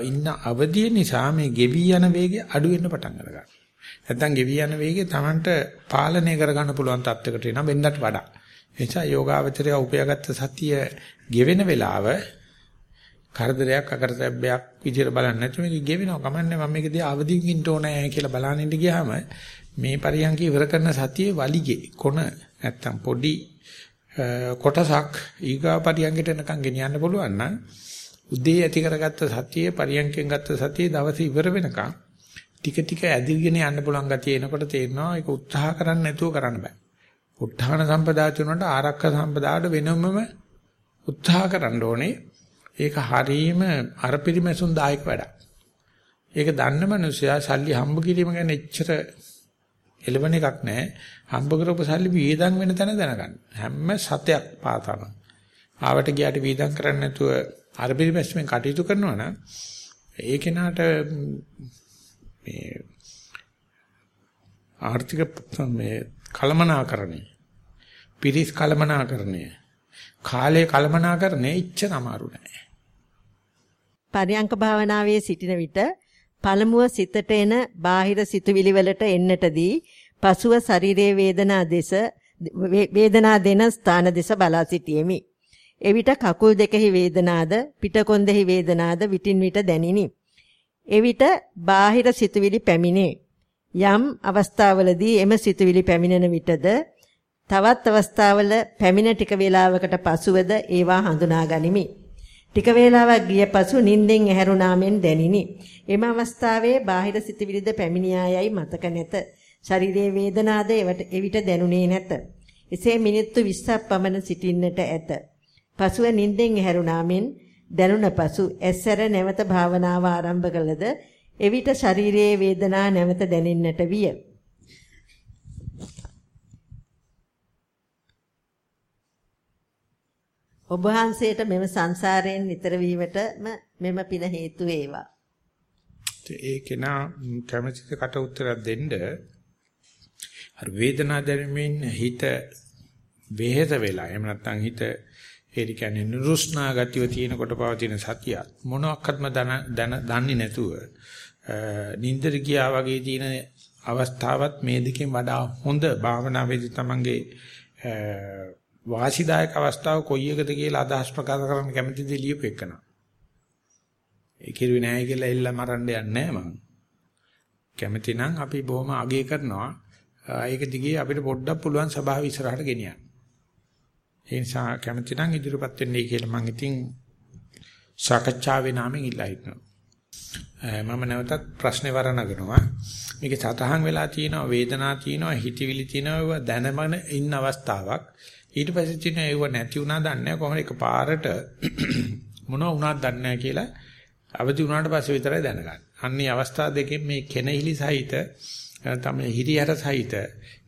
ඉන්න අවදිය නිසා මේ ගෙවි යන වේගය අඩු වෙන්න පටන් ගන්නවා. නැත්තම් ගෙවි යන වේගය Tamanට පාලනය කරගන්න පුළුවන් තත්යකට එනවා වෙන්නට වඩා. ඒ නිසා යෝගාවචරය උපයාගත්ත සතිය ගෙවෙන වෙලාව කරදරයක් අකරතැබ්බයක් විදියට බලන්නේ නැතුව මේක ගෙවෙනවා. කමන්නේ මම මේක දිහා අවදිින් ඉන්න ඕනේ කියලා බලන්න ඉඳ ගියාම මේ පරියන්ක ඉවර කරන සතියේ වලිගේ කොන නැත්තම් පොඩි කොටසක් ඊගා පරියන්කට එනකන් ගෙනියන්න පුළුවන් නම් උදේ ඇති කරගත්ත සතියේ පරියන්කෙන් ගත්ත සතියේ දවස් ඉවර වෙනකන් ටික ටික ඇදිගෙන යන්න පුළුවන් ගතිය එනකොට තේරෙනවා ඒක උත්සාහ කරන්න නැතුව කරන්න බෑ. උත්හාන සම්පදා තුනට ආරක්ක සම්පදාට වෙනමම උත්සාහ කරන්න ඕනේ. ඒක හරීම අර පිරිමැසුන් දායක වැඩක්. ඒක දන්න මනුස්සයා සල්ලි හම්බ කිරීම ගැන එච්චර එළවණ එකක් නැහැ. හම්බ කරපු සල්ලි වේදම් වෙන තැන දැනගන්න. හැම සතයක් පාතන. ආවට ගියාට වේදම් කරන්නේ නැතුව අර පිළිමැස්මෙන් කටයුතු කරනවා නම් ඒ කෙනාට මේ ආර්ථික මේ කලමනාකරණය පිරිස් කලමනාකරණය කාලය කළමනාකරණය ඉච්චර අමාරු නෑ. පරියංක භාවනාවේ සිටින විට පළමුව සිතට එන බාහිර සිතුවිලි වලට එන්නටදී පසුව ශරීරයේ වේදනා දෙස වේදනා දෙන ස්ථාන දෙස බලා සිටියෙමි. එවිට කකුල් දෙකෙහි වේදනාද පිටකොන්දෙහි වේදනාද විටින් විට දැනිනි. එවිට බාහිර සිතුවිලි පැමිණේ. යම් අවස්ථාවලදී එම සිතුවිලි පැමිණෙන විටද තවත් අවස්ථාවල පැමිණ ටික වේලාවකට පසුවද ඒවා හඳුනා ගනිමි. ටික වේලාවක් ගිය පසු නිින්දෙන් ඇහැරුණා මෙන් දැනිනි. එම අවස්ථාවේ බාහිර සිතවිලිද පැමිණියායයි මතක නැත. ශරීරයේ වේදනාද එවිට දැනුනේ නැත. එසේ මිනිත්තු 20ක් පමණ සිටින්නට ඇත. පසුව නිින්දෙන් ඇහැරුණා මෙන් දැනුණ පසු ඇස්සර නැවත භාවනාව ආරම්භ කළද එවිට ශරීරයේ වේදනා නැවත දැනෙන්නට විය. ඔබ වහන්සේට මෙම සංසාරයෙන් නිතර වීමටම මෙම පින හේතු වේවා. ඒකේ නා කැමැතිද කට උත්තරයක් දෙන්න. අර වේදනාව දැනෙමින් හිත වෙහෙස වෙලා එහෙම නැත්නම් හිත ඒ කියන්නේ නුරුස්නා ගතිය තියෙනකොට පවතින සතිය මොනක්වත්ම දන්නේ නැතුව නින්දර ගියා වගේ තියෙන අවස්ථාවත් මේ දෙකෙන් වඩා හොඳ භාවනාවේදී තමන්ගේ වාසිදායක අවස්ථාව කොයි එකද කියලා අදහස් ප්‍රකාශ කරන්න කැමතිද ලියපු එකන. ඒ කිරුවේ නැහැ කියලා එල්ල මරන්න යන්නේ නැහැ මම. කැමති නම් අපි බොහොම අගය කරනවා. ඒක දිගේ අපිට පොඩ්ඩක් පුළුවන් සභාව ඉස්සරහට ගෙනියන්න. ඒ නිසා කැමති නම් ඉදිරියපත් වෙන්නයි කියලා මම ඉතින් සාකච්ඡාවේ නාමයෙන් ඉල්ලා හිටනවා. මම නැවතත් ප්‍රශ්නේ වරණගනවා. මේකේ සතහන් වෙලා තියෙනවා වේදනා තියෙනවා හිතවිලි තියෙනවා දැනමන ඉන්න අවස්ථාවක්. ඊට පස්සේ තියෙන ඒව නැති වුණා දන්නේ කොහොමද එක පාරට මොනව වුණාද දන්නේ කියලා අවදි වුණාට පස්සේ විතරයි දැනගන්නේ. අන්නේ අවස්ථා දෙකෙන් මේ කෙනහිලි සහිත නැත්නම් මේ හිරියර සහිත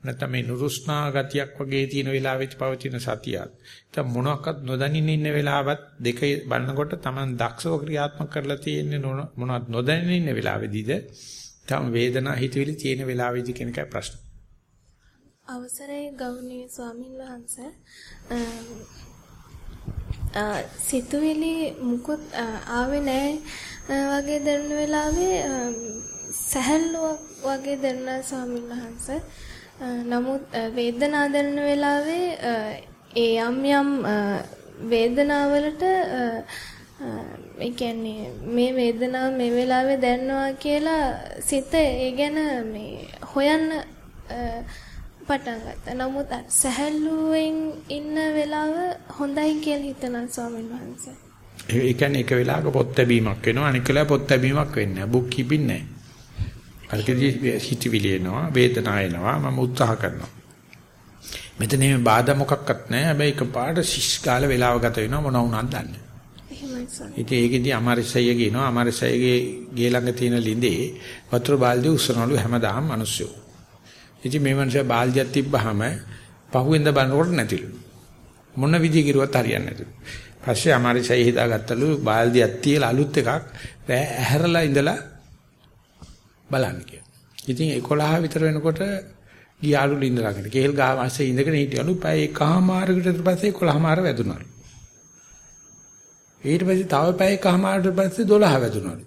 නැත්නම් මේ නුරුස්නා ගතියක් වගේ තියෙන වෙලාවෙත් පවතින සතියක්. නැත්නම් මොනවාක්වත් නොදැනින්න ඉන්න වෙලාවත් දෙක බලනකොට Taman දක්ෂව ක්‍රියාත්මක කරලා තියෙන්නේ මොනවත් නොදැනින්න ඉන්න වෙලාවෙදීද තම වේදනා හිතවිලි තියෙන වෙලාවෙදී කියන එකයි ප්‍රශ්නේ. අවසරයි ගෞරවනීය ස්වාමින් වහන්සේ සිතුවිලි මුකුත් ආවේ නැහැ වගේ දැනෙන වෙලාවේ සැහැල්ලුවක් වගේ දැනෙන ස්වාමින් වහන්සේ නමුත් වේදනාව දැනෙන වෙලාවේ ඒ යම් යම් වේදනාවලට ඒ කියන්නේ මේ වේදනාව මේ වෙලාවේ දැනනවා කියලා සිත ඒ ගැන මේ හොයන්න පටන් ගත්තා. නමුත් සැහැල්ලුවෙන් ඉන්න වෙලාව හොඳයි කියලා හිතනවා ස්වාමීන් වහන්සේ. ඒ කියන්නේ එක වෙලාවක පොත් ලැබීමක් වෙනවා අනික වෙලාව පොත් ලැබීමක් වෙන්නේ නැහැ. බුක් කීපින් නැහැ. අල්කදී හිතවිලි එනවා, වේදනාව එනවා, මම උත්සාහ කරනවා. මෙතන මේ බාධා මොකක්වත් නැහැ. හැබැයි එකපාරට ශිෂ් කාල වෙලාව ගත වෙනවා මොන වුණාද දන්නේ. ඉතින් ඒකෙදී අමාරිසය කියනවා අමාරිසයගේ ගේ ළඟ තියෙන ලිඳේ වතුර බාල්දිය උස්සනවලු හැමදාම මිනිස්සු. ඉතින් මේ මනුස්සයා බාල්දියක් තිබ්බහම පහුවෙන්ද බලනකොට නැතිලු. මොන විදිහ කිරුවත් හරියන්නේ නැතිලු. පස්සේ අමාරිසයි හිතාගත්තලු බාල්දියක් තියලා අලුත් එකක් ඇහැරලා ඉඳලා බලන්න කියලා. ඉතින් 11 විතර වෙනකොට ගියාලු ලින්ද ළඟට. කේල් ගහ වාසේ ඉඳගෙන හිටියලු පැය එකමාරකට ඊට පස්සේ 11මාර වැදුනලු. ඊට පස්සේ තව පැය එකමාරකට පස්සේ 12 වැදුනලු.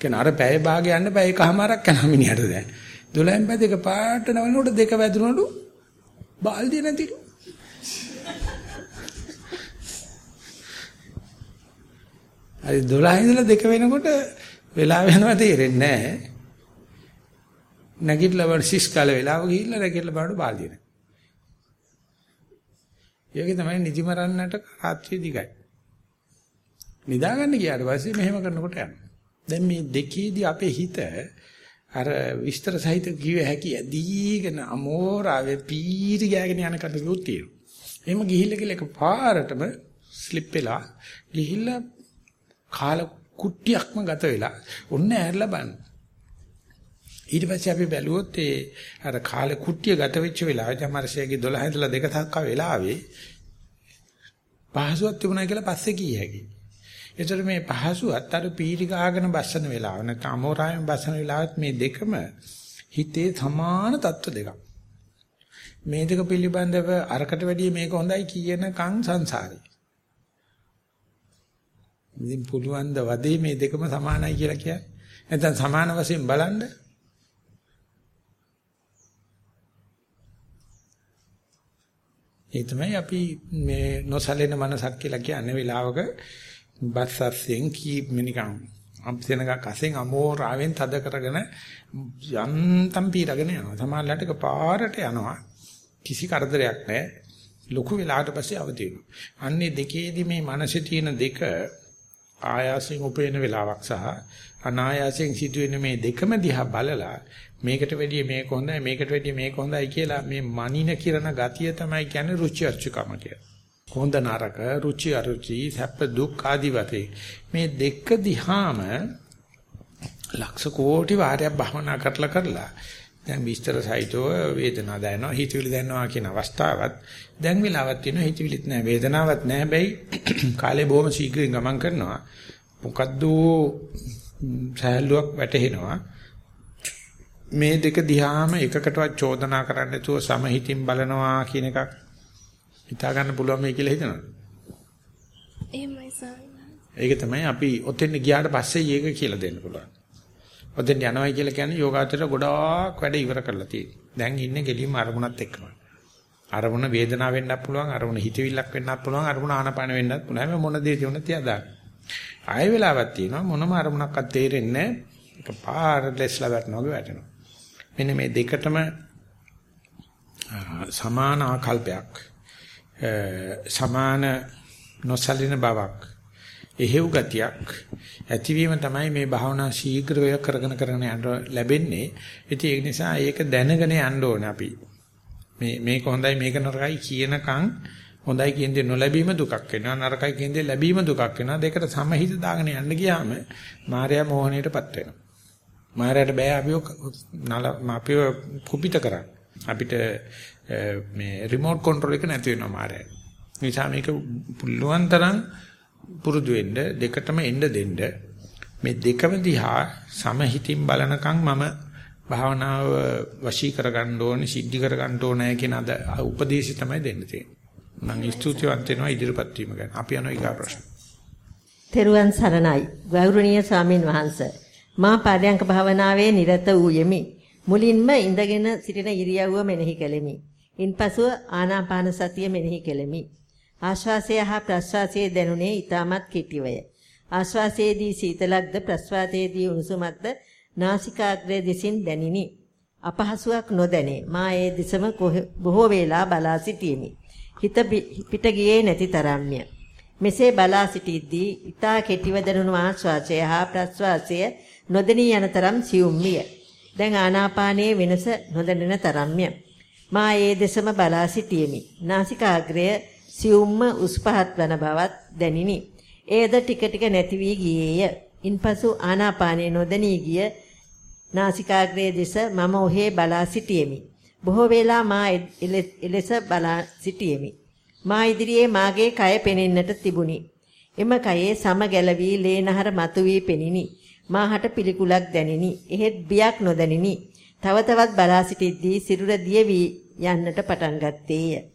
කියන අර පැය භාගය යන්න පැය එකමාරක් යනවා මිනිහට දැන්. 12න් පස්සේ එක පාට නවලනකොට දෙක වැදුනලු බාල්දිය නැතිලු. හරි 12 ඉඳලා දෙක වෙනකොට වෙලාව යනවා තේරෙන්නේ නැහැ. නැගිටලා බලන සිස් කාල වෙලාව ගිහිල්ලා නැගිටලා බලන බාල්දිය නැහැ. ඒකේ තමයි නිදි මරන්නට රාත්‍රිය දිගයි. නිදාගන්න ගියාට පස්සේ මෙහෙම කරනකොට යනවා. දැන් මේ දෙකේදී අපේ හිත අර විස්තර සහිත කිව හැකි ඇදීගෙන අමෝරාවේ පීරි ගෑගෙන යන කටයුතු තියෙනවා. එහෙම ගිහිල්ලා කියලා එක පාරටම ස්ලිප් වෙලා ගිහිල්ලා කාල කුට්ටියක්ම ගත වෙලා. ඔන්න ඇරලා බලන්න. ඊට පස්සේ අපි බැලුවොත් ඒ අර කාලේ කුට්ටිය ගත වෙච්ච වෙලාවේ ජමර්ෂයේගේ 12 ඉඳලා 2 තක්ක වෙලාවේ පහසුවක් තිබුණා කියලා පස්සේ කී හැකියි. ඒතර මේ පහසුවත් අර පීටි ගාගෙන බස්සන වෙලාව නැත්නම් අමෝරායෙන් බස්සන වෙලාවත් මේ දෙකම හිතේ සමාන தত্ত্ব දෙකක්. මේ දෙක පිළිබඳව අරකට වැඩිය මේක හොඳයි කියනකම් සංසාරේ. ඉතින් පුළුවන් ද වදේ මේ දෙකම සමානයි කියලා කියන්නේ. නැත්නම් සමාන වශයෙන් බලන්න. ඒ තමයි අපි මේ නොසලෙන මනසක් කියලා කියන්නේ වෙලාවක බස්සස්යෙන් කී මිනිකම් අම්සෙනගක් අසෙන් අමෝරාවෙන් තද කරගෙන යන්තම් පීරගෙන යනවා. සමහරවිට පාරට යනවා. කිසි කරදරයක් නැහැ. ලොකු වෙලාවට පස්සේ අවදි වෙනවා. අන්නේ දෙකේදී මේ මනසේ තියෙන දෙක ආයාසයෙන් උපේන වෙලාවක් සහ අනායාසයෙන් සිදුවෙන මේ දෙකම දිහා බලලා මේකට වැඩිය මේක හොඳයි මේකට වැඩිය මේක හොඳයි කියලා මේ මනින කිරණ ගතිය තමයි කියන්නේ රුචි අරුචිකම කියලා. හොඳ නරක රුචි අරුචි සැප දුක් ආදී වශයෙන් මේ දෙක දිහාම ලක්ෂ කෝටි වාරයක් භවනා කරලා කරලා දැන් විස්තර සහිතව වේදනාව දැනෙනවා හිතවිලි දැනෙනවා කියන අවස්ථාවත්. දැන් වෙලාවක් තියෙනවා හිතවිලිත් නැහැ වේදනාවක් නැහැ. හැබැයි කාලේ බොහොම ශීඝ්‍රයෙන් ගමන් කරනවා. මොකද්ද සහැල්ලුවක් වැටහෙනවා. මේ දෙක දිහාම එකකටවත් චෝදනා කරන්න නැතුව සමහිතින් බලනවා කියන එකක් හිතා ගන්න පුළුවන් මේ කියලා හිතනවා එහෙමයි සාරා. ඒක තමයි අපි ඔතෙන් ගියාට පස්සේ ඒක කියලා දෙන්න පුළුවන් ඔතෙන් යනවයි කියලා කියන්නේ යෝගාචර ගොඩාක් වැඩ ඉවර කරලා තියෙනවා. දැන් ඉන්නේ ගෙලින්ම අරමුණත් එක්කම. අරමුණ වේදනාව වෙන්නත් පුළුවන්, අරමුණ හිතවිල්ලක් වෙන්නත් පුළුවන්, අරමුණ ආනපාන වෙන්නත් පුළුවන්. හැම මොන දේ තියුණත් තියාදාන්න. ආයෙ වෙලාවක් තියෙනවා මොනම අරමුණක්වත් තේරෙන්නේ නැහැ. ඒක පාරලෙස්ලා වැටෙනවා වගේ වැටෙනවා. මෙන්න මේ දෙකටම සමාන ආකල්පයක් සමාන නොසලින බවක් එහෙව් ගතියක් ඇතිවීම තමයි මේ භාවනා ශීඝ්‍රව කරගෙන කරගෙන යන්න ලැබෙන්නේ. ඉතින් ඒ නිසා ඒක දැනගෙන යන්න ඕනේ අපි. මේ මේක හොඳයි මේක නරකයි කියනකම් හොඳයි කියන දේ නොලැබීම දුකක් වෙනවා. නරකයි කියන දේ ලැබීම දුකක් වෙනවා. දෙකට සමහිත දාගෙන යන්න ගියාම මායя මොහණයටපත් වෙනවා. මායයට බෑ අපිව අපිව කුපිත කරන්න. අපිට මේ රිමෝට් කන්ට්‍රෝල් එක නැති වෙනවා මායя. නිසා මේක පුළුවන් තරම් පුරුදු වෙන්න දෙකටම එන්න දෙන්න. මේ දෙකම දිහා සමහිතින් බලනකම් මම භාවනාව වශී කරගන්න ඕනේ සිද්ධි කරගන්න ඕනේ කියන අද උපදේශය තමයි දෙන්න තියෙන්නේ. මම ස්තුතිවන්ත වෙනවා ඉදිරිපත් වීම ගැන. අපි යනවා ඊගා ප්‍රශ්න. තෙරුවන් සරණයි. ගෞරවනීය ස්වාමින් වහන්සේ මා පාඩයන්ක භාවනාවේ නිරත වූ යෙමි මුලින්ම ඉඳගෙන සිටින ඉරියව්ව මෙනෙහි කෙලෙමි. ඉන්පසුව ආනාපාන සතිය මෙනෙහි කෙලෙමි. ආශ්වාසය හා ප්‍රශ්වාසයේ දැනුනේ ඊටමත් කෙටිවය. ආශ්වාසයේදී සීතලක්ද ප්‍රශ්වාසයේදී උණුසුමක්ද නාසිකාග්‍රය දෙසින් දැනිනි. අපහසුයක් නොදැනේ. මා ඒ දිසම බොහෝ වේලා බලා සිටියෙමි. හිත පිට ගියේ නැති තරම්ය. මෙසේ බලා සිටිද්දී ඊතා කෙටිව දැනුණු ආශ්වාසය හා ප්‍රශ්වාසය නොදෙනී යන තරම් සියුම් විය. දැන් ආනාපානයේ වෙනස නොදැනෙන තරම්ය. මා ඒ දෙසම බලා සිටියෙමි. නාසිකාග්‍රය සියුම්ම උස් පහත් වන බවත් දැනිනි. එයද ටික ටික නැති වී ගියේය. ඉන්පසු ආනාපානයේ නොදැනී ගිය නාසිකාග්‍රයේ දෙස මම ඔහේ බලා සිටියෙමි. බොහෝ වේලා මා එලෙස බලා සිටියෙමි. මා ඉදිරියේ මාගේ කය පෙනෙන්නට තිබුණි. එම කයේ සම ගැලවී ලේනහර මතුවී පෙනිනි. මාහට පිළිකුලක් දැනිනි. එහෙත් බියක් නොදැනිනි. තව තවත් බලා සිටිද්දී සිරුර දිය වී යන්නට පටන් ගත්තේය.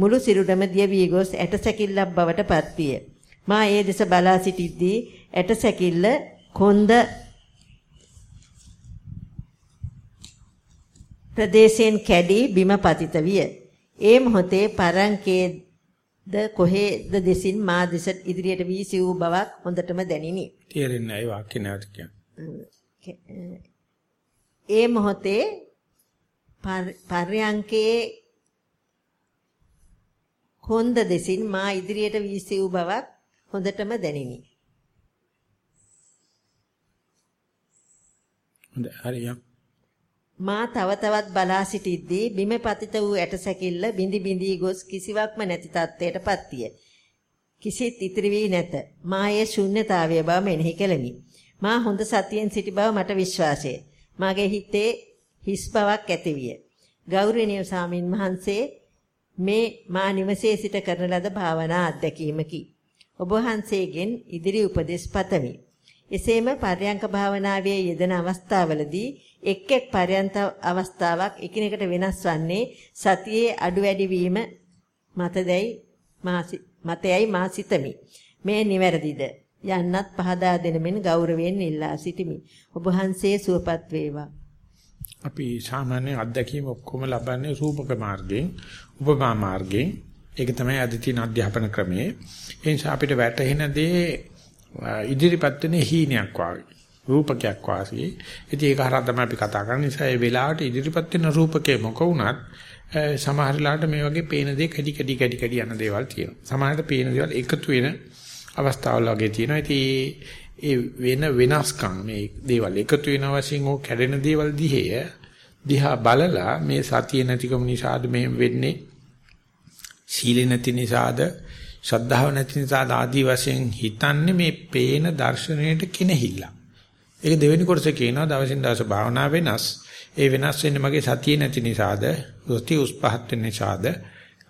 මුළු සිරුරම දිය වී ගොස් ඇට සැකිල්ලක් බවට පත්විය. මා ඒ දෙස බලා සිටිද්දී ඇට සැකිල්ල කොන්ද ප්‍රදේශයෙන් කැඩී බිම පතිත විය. ඒ මොහොතේ පරංකේද කොහෙද දෙසින් මා දෙස ඉදිරියට වී සිව් බවක් හොඳටම දැනිනි. තේරෙන්නේ නැහැ වාක්‍ය නැවත. ඒ මොහොතේ පර්යංකේ කොන්ද දෙසින් මා ඉදිරියට වීසි වූ බවක් හොඳටම දැනිනි. හොඳ හරිය. මා තව තවත් බලා සිටිද්දී බිම පතිත වූ ඇටසැකිල්ල බිඳි බිඳී ගොස් කිසිවක්ම නැති තත්ත්වයටපත් විය. කිසිත් ඉතිරි වී නැත. මායේ ශුන්්‍යතාවය බව මෙනෙහි කෙලමි. මා හොඳ සතියෙන් සිටි බව මට විශ්වාසය. මාගේ හිතේ හිස් බවක් ඇතිවිය. ගෞරවනීය සාමින් වහන්සේ මේ මා නිවසේ සිට කරන ලද භාවනා අත්දැකීමකි. ඔබ වහන්සේගෙන් ඉදිරි උපදෙස් පතමි. එසේම පර්යංක භාවනාවේ යෙදෙන අවස්ථාවලදී එක් එක් පර්යන්ත අවස්ථාවක් එකිනෙකට වෙනස් වන්නේ සතියේ අඩු වැඩි වීම මතදැයි මා මතයයි මා සිතමි. මේ නිවැරදිද? යන්නත් පහදා දෙනමින් ගෞරවයෙන් ඉල්ලා සිටිමි. ඔබ වහන්සේ සුවපත් වේවා. අපි සාමාන්‍ය අත්දැකීම් ඔක්කොම ලබන්නේ රූපක මාර්ගයෙන්, උපමා මාර්ගයෙන්. ඒක තමයි අද තියෙන අධ්‍යාපන ක්‍රමයේ. ඒ නිසා අපිට වැටහෙන දේ ඉදිරිපත් වෙන හීනයක් වාගේ. රූපකයක් වාසේ. ඉතින් ඒක හරහා තමයි අපි කතා කරන්නේ. නිසා ඒ වෙලාවට ඉදිරිපත් වෙන රූපකේ මොක වුණත් සමහර වෙලාවට මේ වගේ පේන දේ කැඩි කැඩි කැඩි කැඩි යන දේවල් තියෙනවා. සමහරවිට පේන දේවල් එකතු වෙන අවස්ථාවල් වගේ තියෙනවා. ඉතින් ඒ වෙන වෙනස්කම් මේ දේවල් එකතු වෙන වශයෙන් ඕ කැඩෙන දේවල් දිහේ දිහා බලලා මේ සතිය නැතිකම නිසාද මේ වෙන්නේ? සීල නැති නිසාද? ශ්‍රද්ධාව නැති නිසාද? ආදී වශයෙන් හිතන්නේ මේ පේන දර්ශනයට කෙනහිල්ල. ඒක දෙවෙනි කොටසේ කියනවා දවසින් දවස භාවනා වෙනස්. ඒ වෙනස් වෙන්නේ මගේ සතිය නැති නිසාද, සති උස් පහත් වෙන නිසාද,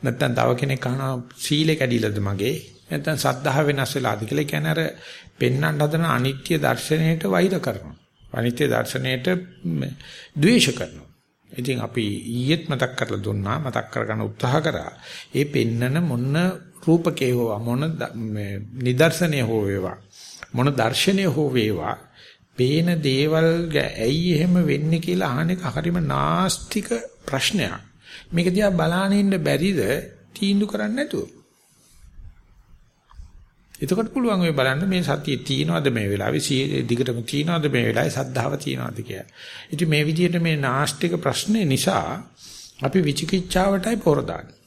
නැත්නම් තව කෙනෙක් අහනවා සීලේ කැඩිලාද මගේ, නැත්නම් සද්ධාව වෙනස් වෙලාද කියලා. කියන්නේ අර පෙන්වන්න හදන අනිත්‍ය දර්ශනයට වෛර කරනවා. අනිත්‍ය දර්ශනයට ද්වේෂ කරනවා. ඉතින් අපි ඊයේත් මතක් කරලා දුන්නා මතක් කරගන්න උත්සාහ කරා. ඒ පෙන්නන මොන රූපකේ හෝ මොන නිදර්ශනය හෝ වේවා මොන දර්ශනය හෝ වේවා පේන දේවල් ඇයි එහෙම වෙන්නේ කියලා අහන එක හරිම නාස්තික ප්‍රශ්නයක්. මේක දිහා බලාගෙන ඉන්න බැරිද තීන්දුව කරන්න නැතුව. එතකොට පුළුවන් ඔය බලන්න මේ සතිය තියනවද මේ වෙලාවේ දිගටම තියනවද මේ වෙලාවේ සද්ධාව තියනවද කියලා. ඉතින් මේ විදිහට මේ නාස්තික ප්‍රශ්නේ නිසා අපි විචිකිච්ඡාවටයි පොර දාන්නේ.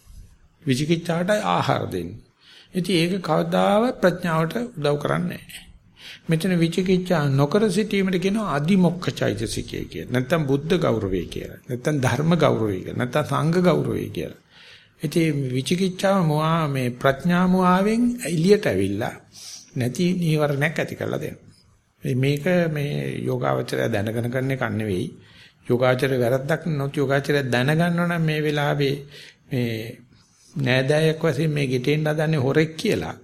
විචිකිච්ඡාවටයි ආහාර දෙන්නේ. ඉතින් ඒක කවදාවත් ප්‍රඥාවට උදව් කරන්නේ නැහැ. මෙතන විචිකිච්ඡා නොකර සිටීමට කියනවා අදිමොක්ඛ චෛතසිකය කියලා. නැත්නම් බුද්ධ ගෞරවය කියලා. නැත්නම් ධර්ම ගෞරවය කියලා. නැත්නම් සංඝ ගෞරවය කියලා. ඉතින් විචිකිච්ඡාව මොහා මේ ප්‍රඥා මොහාවෙන් එළියට ඇවිල්ලා නැති නීවරණයක් ඇති කරලා දෙනවා. මේක මේ යෝගාවචරය දැනගෙන කරන එක නෙවෙයි. යෝගාචරය වැරද්දක් නොත් යෝගාචරය දැනගන්නව නම් මේ වෙලාවේ මේ නෑදෑයෙක් වශයෙන් මේ ගෙටෙන්න හදන්නේ හොරෙක් කියලා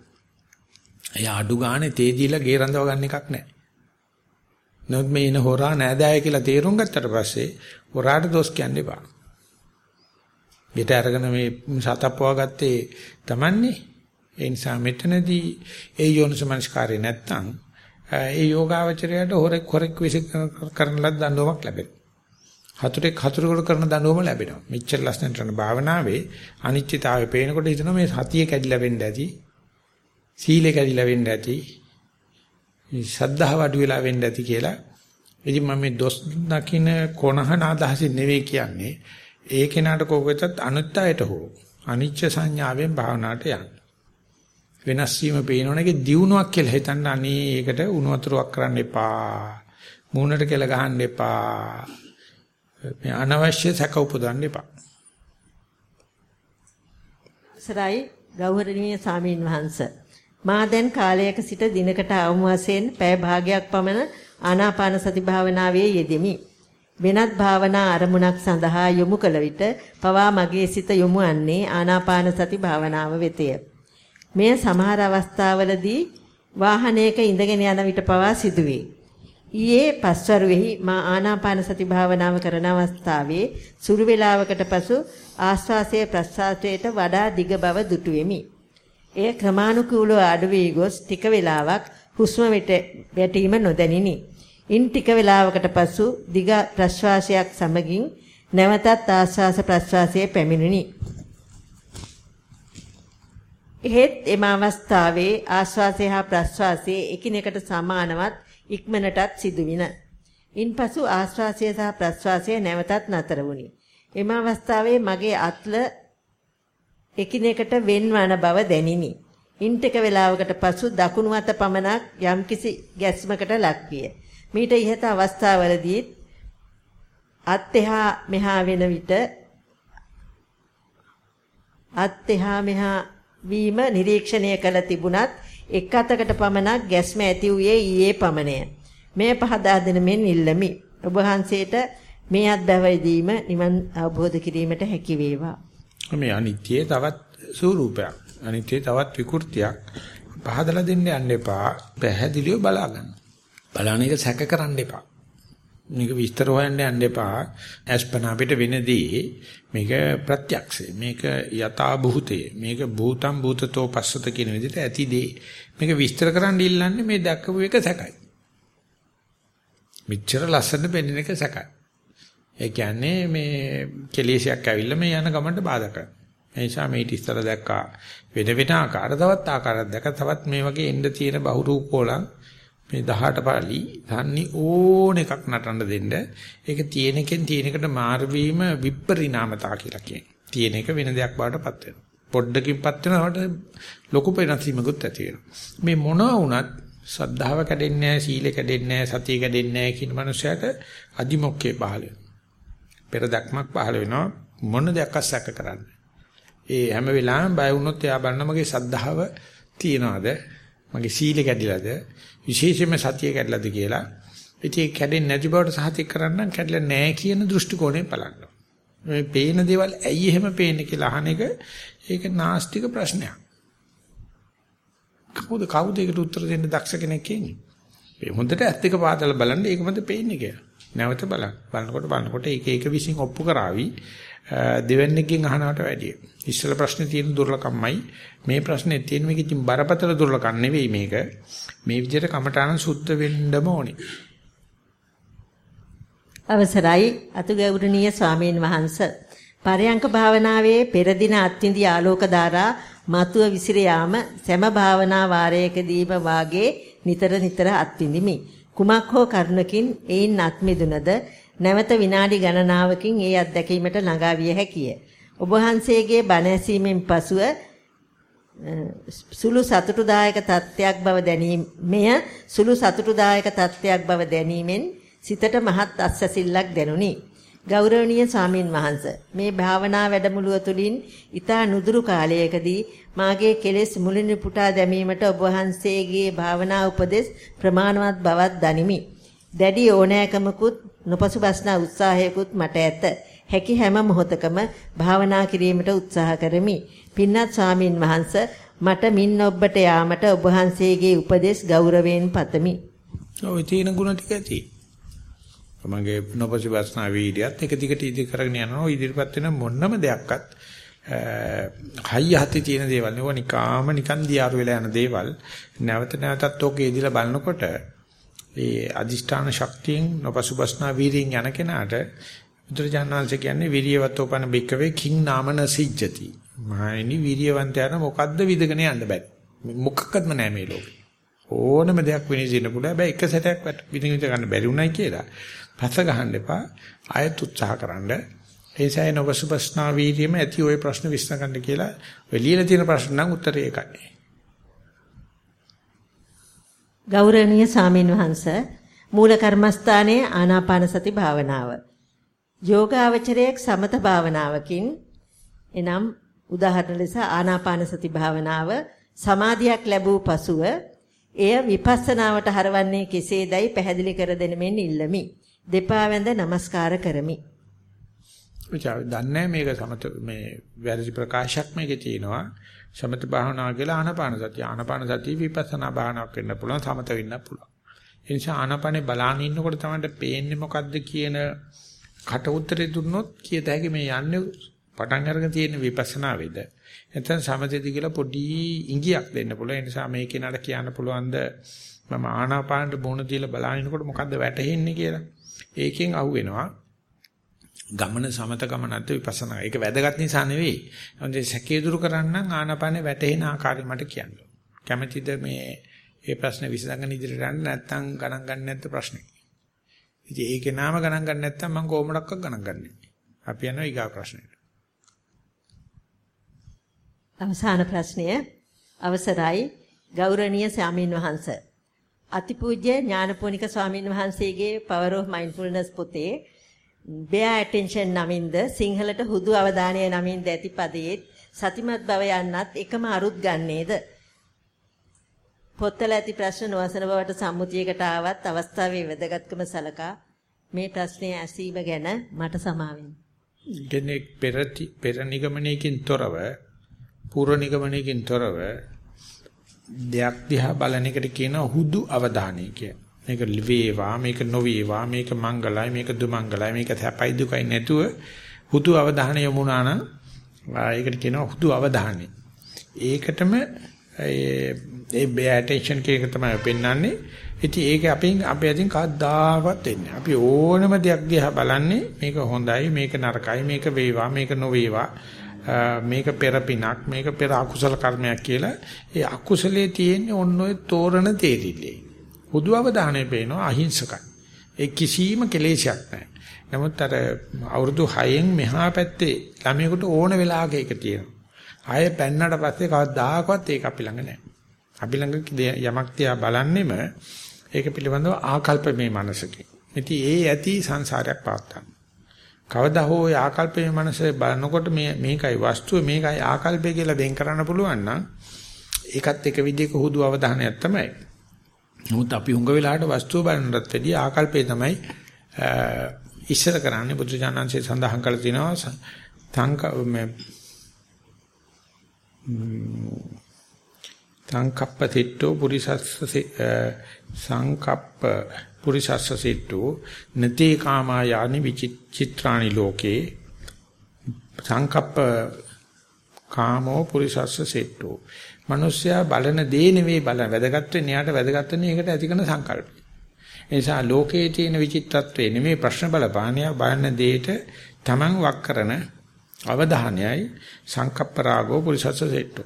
එයා අඩු ගානේ තේ දීලා ගේ රඳව ගන්න එකක් නැහැ. නමුත් මේ ඉන හොරා නෑදෑය කියලා තේරුම් ගත්තට පස්සේ හොරාට දොස් කියන්න එපා. ගෙට අරගෙන මේ සතප්පවා ගත්තේ Tamanne. ඒ නිසා මෙතනදී ඒ යෝනිසමනස්කාරය නැත්තම් ඒ යෝගාවචරයට හොරෙක් හොරෙක් විශ් කරන ලද දඬුවමක් ලැබෙනවා. හතුරෙක් හතුරෙකුට කරන දඬුවම ලැබෙනවා. මෙච්චර ලස්සනට කරන භාවනාවේ අනිත්‍යතාවය පේනකොට හිතනවා මේ සතිය කැඩිලා වෙන්න ඇති. සීලේ කැඩිලා වෙන්න ඇති. ශ්‍රද්ධාව අඩු වෙලා වෙන්න ඇති කියලා. ඉතින් මම මේ දොස් දකින්න කොනහන අදහසින් නෙවෙයි කියන්නේ. ඒ කෙනාට කෝකෙතත් අනුත්යයට හෝ අනිච්ච සංඥාවෙන් භාවනාවට යන්න. වෙනස් වීම පේනවනේ දියුණුවක් කියලා හිතන්න අනේ ඒකට උණු වතුරක් කරන්න එපා. මූණට කෙල ගහන්න එපා. මේ අනවශ්‍ය සැක උපදවන්න එපා. සරයි ගෞරවනීය සාමීන් වහන්සේ මා දැන් කාලයක සිට දිනකට අවම වශයෙන් පැය භාගයක් පමණ ආනාපාන සති භාවනාවේ යෙදෙමි. වෙනත් භාවනා අරමුණක් සඳහා යොමු කළ විට පවා මගේ සිත යොමු වන්නේ ආනාපාන සති භාවනාව වෙතය. මෙය සමහර අවස්ථාවලදී වාහනයක ඉඳගෙන යන විට පවා සිදුවේ. ඊයේ පස්වරුවේහි මා ආනාපාන සති භාවනාව කරන අවස්ථාවේ සුළු වේලාවකට පසු ආස්වාසයේ ප්‍රස්වාසයට වඩා දිග බව දුටුවෙමි. එය ක්‍රමානුකූලව අඩු වී ගොස් ටික වේලාවක් හුස්ම වැටීම නොදැනිනි. ඉන් ටික වේලාවකට පසු දිග ප්‍රශ්වාසයක් සමගින් නැවතත් ආශ්වාස ප්‍රශ්වාසයේ පැමිණිනි. එහෙත් එම අවස්ථාවේ ආශ්වාසය හා ප්‍රශ්වාසයේ එකිනෙකට සමානවත් ඉක්මනටත් සිදුවින. ඉන්පසු ආශ්වාසය සහ ප්‍රශ්වාසය නැවතත් නතර වුණි. එම අවස්ථාවේ මගේ අත්ල එකිනෙකට වෙන්වන බව දැනිනි. ඉන්ටක වේලාවකට පසු දකුණු අත පමණක් යම්කිසි ගැස්මකට ලක්විය. මීට ඉහත අවස්ථාවලදී අත් එහා මෙහා වෙන විට අත් එහා මෙහා වීම නිරීක්ෂණය කළ තිබුණත් එක් අතකට පමණක් ගැස්ම ඇති වූයේ ඊයේ පමණය. මේ පහදා දෙන මෙන් ඉල්ලමි. ඔබ වහන්සේට මේ අත්දැවීම නිවන් අවබෝධ කිරීමට හැකි වේවා. මේ අනිත්‍යයේ තවත් ස්වරූපයක්. අනිත්‍යයේ තවත් විකෘතියක්. පහදලා දෙන්න යන්න එපා. පැහැදිලිව බලා ගන්න. බලන එක සැක කරන්න එපා. මේක විස්තර හොයන්න යන්න එපා. අස්පනා අපිට වෙනදී මේක ප්‍රත්‍යක්ෂය. මේක යථා භූතය. මේක භූතම් භූතතෝ පස්සත කියන විදිහට ඇති දේ. මේක විස්තර කරන්න ඉල්ලන්නේ මේ දැක්කපු එක සැකයි. මෙච්චර ලස්සන පෙන්වන එක සැකයි. ඒ කියන්නේ මේ කෙලෙසයක් ඇවිල්ලා මේ යන ගමන්ට බාධා කරනවා. ඒ නිසා මේ ඉස්සර දැක්කා වෙන වෙන ආකාර තවත් ආකාරයක් දැක්ක තවත් මේ වගේ එන්න තියෙන බහුරූපෝලං මේ 18 පාළි තන්නි ඕන එකක් නටන්න දෙන්න ඒක තියෙන එකෙන් තියෙන එකට මාරු වීම විපරිණාමතා කියලා කියන්නේ. තියෙන එක වෙන දෙයක් බාටපත් වෙනවා. පොඩ්ඩකින්පත් වෙනකොට ලොකු වෙනසීමකුත් ඇති වෙනවා. මේ මොනවා වුණත් සද්ධාව කැඩෙන්නේ නැහැ, සීල කැඩෙන්නේ නැහැ, සතිය කැඩෙන්නේ නැහැ කියන මනුස්සයට අදිමොක්කේ පහළ වෙනවා. පෙර දක්මක් පහළ වෙනවා මොන දෙයක් අස්සක කරන්නේ. ඒ හැම වෙලාවෙම බය වුණොත් එයා බලන මගේ සද්ධාව තියනවාද? මගේ සීල කැඩිලාද? විශේෂයෙන්ම සතිය කැඩලාද කියලා. ඉතින් කැඩෙන්නේ නැති බවට සහතික කරන්න කැඩලා නැහැ කියන දෘෂ්ටි කෝණය බලන්න. මේ පේන දේවල් ඇයි එහෙම පේන්නේ කියලා අහන එක ඒක නාස්තික ප්‍රශ්නයක්. කවුද කවුද ඒකට උත්තර දෙන්න දක්ෂ කෙනෙක් ඉන්නේ? මේ හොඳට ඇත්ත එක පාදලා බලන්න ඒක මත පේන්නේ කියලා. නැවත බලන්න. බලනකොට බලනකොට ඒක ඒක විසින් ඔප්පු කරાવી දෙවන්නේකින් අහනවට වැඩිය. ඉස්සල ප්‍රශ්නේ තියෙන දුර්ලකම්මයි මේ ප්‍රශ්නේ තියෙන මේක ඉතින් බරපතල දුර්ලකම් නෙවෙයි මේක. මේ විදිහට කමඨාන සුද්ධ වෙන්නම ඕනේ. අවසරයි අතුගෞරවනීය ස්වාමීන් වහන්ස පරයන්ක භාවනාවේ පෙර දින අත්විඳි ආලෝක ධාරා මතුව විසිර යාම සෑම භාවනා වාරයකදීම වාගේ නිතර නිතර අත්විඳිමි කුමක් හෝ කරුණකින් එයින් අත්මිදුනද නැවත විනාඩි ගණනාවකින් ඒ අත්දැකීමට ළඟා විය හැකිය. ඔබ වහන්සේගේ බණ ඇසීමෙන් පසුව සුළු සතුටුදායක තත්ත්වයක් බව දැනීමය සුළු සතුටුදායක තත්ත්වයක් බව දැනීමෙන් සිතට මහත් අත්සැසිල්ලක් දැනුනි. ගෞරවනීය ස්වාමින් වහන්සේ මේ භාවනා වැඩමුළුව තුළින් ඊතා නුදුරු කාලයකදී මාගේ කෙලෙස් මුලින් පුටා දැමීමට ඔබ වහන්සේගේ භාවනා උපදෙස් ප්‍රමාණවත් බවක් දනිමි. දැඩි ඕනෑකමකුත් නොපසුබස්නා උත්සාහයකුත් මට ඇත. හැකි හැම මොහොතකම භාවනා කිරීමට උත්සාහ කරමි. පින්වත් ස්වාමින් වහන්සේ මට මින් ඔබට යාමට ඔබ වහන්සේගේ උපදෙස් ගෞරවයෙන් පතමි. ඔය තියෙන ಗುಣ ටික ඇති. මගේ නොපසුබස්නා වීඩියත් එක දිගට ඉදි කරගෙන යනවා ඉදිරිපත් වෙන මොනම දෙයක්වත් හයිය හති තියෙන දේවල් නෙවෙයි නිකාම නිකන් දියාරු වෙලා යන දේවල් නැවත නැවතත් ඔකේ ඉදිලා බලනකොට ඒ අදිෂ්ඨාන ශක්තියෙන් නොපසුබස්නා වීරියෙන් යන කෙනාට බුදුරජාණන්සේ කියන්නේ විරියවතෝපන බික්කවේ කිං නාමන සිජ්ජති. මහණෙනි විරියවන්තයන මොකද්ද විදගෙන යන්න බෑ. මොකක්වත්ම නෑ මේ ලෝකේ. ඕනම දෙයක් විනිසින්න පුළුවන්. හැබැයි එක සැරයක් විනිවිද ගන්න බැරි උනායි කියලා. පස්ස ගහන්න එපා. ආයෙත් උත්සාහ කරන්න. ඒ සෑය නොපසුබස්නා වීරියම ඇති ওই ප්‍රශ්න විශ්ල ගන්න කියලා. ඔය ලියලා තියෙන ප්‍රශ්න නම් උත්තරේ ඒකයි. ගෞරවනීය සාමින් වහන්ස මූල කර්මස්ථානයේ ආනාපාන සති භාවනාව. යෝගාවචරයේ සමත භාවනාවකින් එනම් උදාහරණ ලෙස ආනාපාන සති භාවනාව සමාධියක් ලැබූ පසුව එය විපස්සනාවට හරවන්නේ කෙසේදයි පැහැදිලි කර දෙන මෙන් ඉල්ලමි. දෙපා වැඳ নমස්කාර කරමි. විචාර දන්නේ මේක සමත මේ වැරදි ප්‍රකාශයක් මේකේ තියෙනවා. සමත භාවනාව කියලා ආනාපාන සතිය. ආනාපාන සතිය විපස්සනා භාවනාවක් වෙන්න පුළුවන් සමත වෙන්න පුළුවන්. ඒ නිසා ආනාපානේ බලාගෙන ඉන්නකොට තමයි පේන්නේ මොකද්ද කියන කට උත්තරේ දුන්නොත් කියත හැකි මේ යන්නේ පටන් අරගෙන තියෙන විපස්සනා වේද. නැත්නම් සමතේදී කියලා පොඩි ඉඟියක් දෙන්න පුළුවන්. ඒ නිසා මේ කෙනාට කියන්න පුළුවන්ද මම ආනාපානට බොන දීලා බලාගෙන ඉන්නකොට මොකද්ද වැටහෙන්නේ කියලා. ඒකෙන් අහුවෙනවා. ගමන සමත ගමනත් විපස්සනා. ඒක වැදගත් නිසා නෙවෙයි. මොකද සැකේ දුරු කරන්න ආනාපානේ වැටෙන ආකාරය මට කියන්න. කැමැතිද මේ මේ ප්‍රශ්නේ විසඳගෙන ඉදිරියට යන්න නැත්නම් ගණන් ගන්න නැද්ද ප්‍රශ්නේ? ඉතින් ඒකේ නාම ගණන් ගන්න නැත්නම් මම කොහොමඩක්වත් ගණන් ගන්නෙ. අපි යනවා ඊගා ප්‍රශ්නෙට. අවසාන ප්‍රශ්නය අවසරයි ගෞරවනීය ස්වාමීන් වහන්ස. අතිපූජ්‍ය ඥානපෝනික ස්වාමීන් වහන්සේගේ Power of Mindfulness පොතේ bear attention නමින්ද සිංහලට හුදු අවධානය නමින්ද ඇති පදයේ සතිමත් බව යන්නත් එකම අරුත් ගන්නේද පොත්වල ඇති ප්‍රශ්න නොවසන බවට සම්මුතියකට ආවත් අවස්ථාවේ වැදගත්කම සලකා මේ ප්‍රශ්නය ඇසීම ගැන මට සමාවෙන්න. කෙනෙක් පෙරටි පෙර නිගමනයකින් තොරව පූර්ව නිගමනයකින් තොරව දෙයක් දිහා බලන එකට කියන හුදු අවධානය කිය. මේක වේවා මේක නොවේවා මේක මංගලයි මේක දුමංගලයි මේක සැපයි දුකයි නැතුව හුදු අවධානය යොමුනා නම් ඒකට කියනවා හුදු අවධානය. ඒකටම ඒ ඒ බේ ඇටෙන්ෂන් කේක තමයි පෙන්වන්නේ. ඉතින් ඒක අපෙන් අපේ අදින් කවදාවත් එන්නේ. අපි ඕනම දෙයක් දිහා බලන්නේ මේක හොඳයි මේක නරකයි මේක වේවා මේක නොවේවා මේක පෙරපිනක් මේක පෙර අකුසල කර්මයක් කියලා ඒ අකුසලයේ තියෙන්නේ ඔන්න ඔය තෝරන තේරිල්ලේ. හුදු අවධානය පේනවා අහිංසකයි. ඒ කිසිම කෙලෙසයක් නැහැ. නමුත් අර අවුරුදු 6න් මෙහා පැත්තේ ළමයෙකුට ඕන වෙලාවක ඒක තියෙනවා. ආය පැන්නට පස්සේ කවදාකවත් ඒක අපි ළඟ නැහැ. අපි ළඟ යමක් තියා බලන්නෙම ඒක පිළිබඳව ආකල්පමේ මනසකින්. ඉතින් ඒ ඇති සංසාරයක් පාත්තන. කවදා හෝ ආකල්පමේ මනස බලනකොට මේ මේකයි වස්තුව මේකයි ආකල්පය කියලා වෙන් කරන්න පුළුවන් නම් ඒකත් එක විදිහක හුදු අවධානයක් තමයි. නමුත් අපි හුඟ වෙලාවට වස්තුව බලනටත් වැඩිය ආකල්පේ තමයි ඉස්සර කරන්නේ බුදු ජානන්සේ සඳහන් කළ තිනවා සංක සංකප්ප තිට්ඨෝ පුරිසස්ස සංකප්ප පුරිසස්ස සිට්ඨෝ නතේ කාමායානි විචිත්‍රාණි ලෝකේ සංකප්ප කාමෝ පුරිසස්ස සිට්ඨෝ මිනිස්සයා බලන දේ නෙවෙයි බලන වැදගත් වෙන්නේ එයාට වැදගත් වෙන්නේ ඒකට ඇති කරන සංකල්පය. ඒ නිසා ලෝකයේ තියෙන විචිත්තත්වේ නෙමෙයි ප්‍රශ්න බලපානය බලන දෙයට Taman වක් කරන අවධානයයි සංකප්ප රාගෝ පුරිසස්ස සෙට්ටෝ.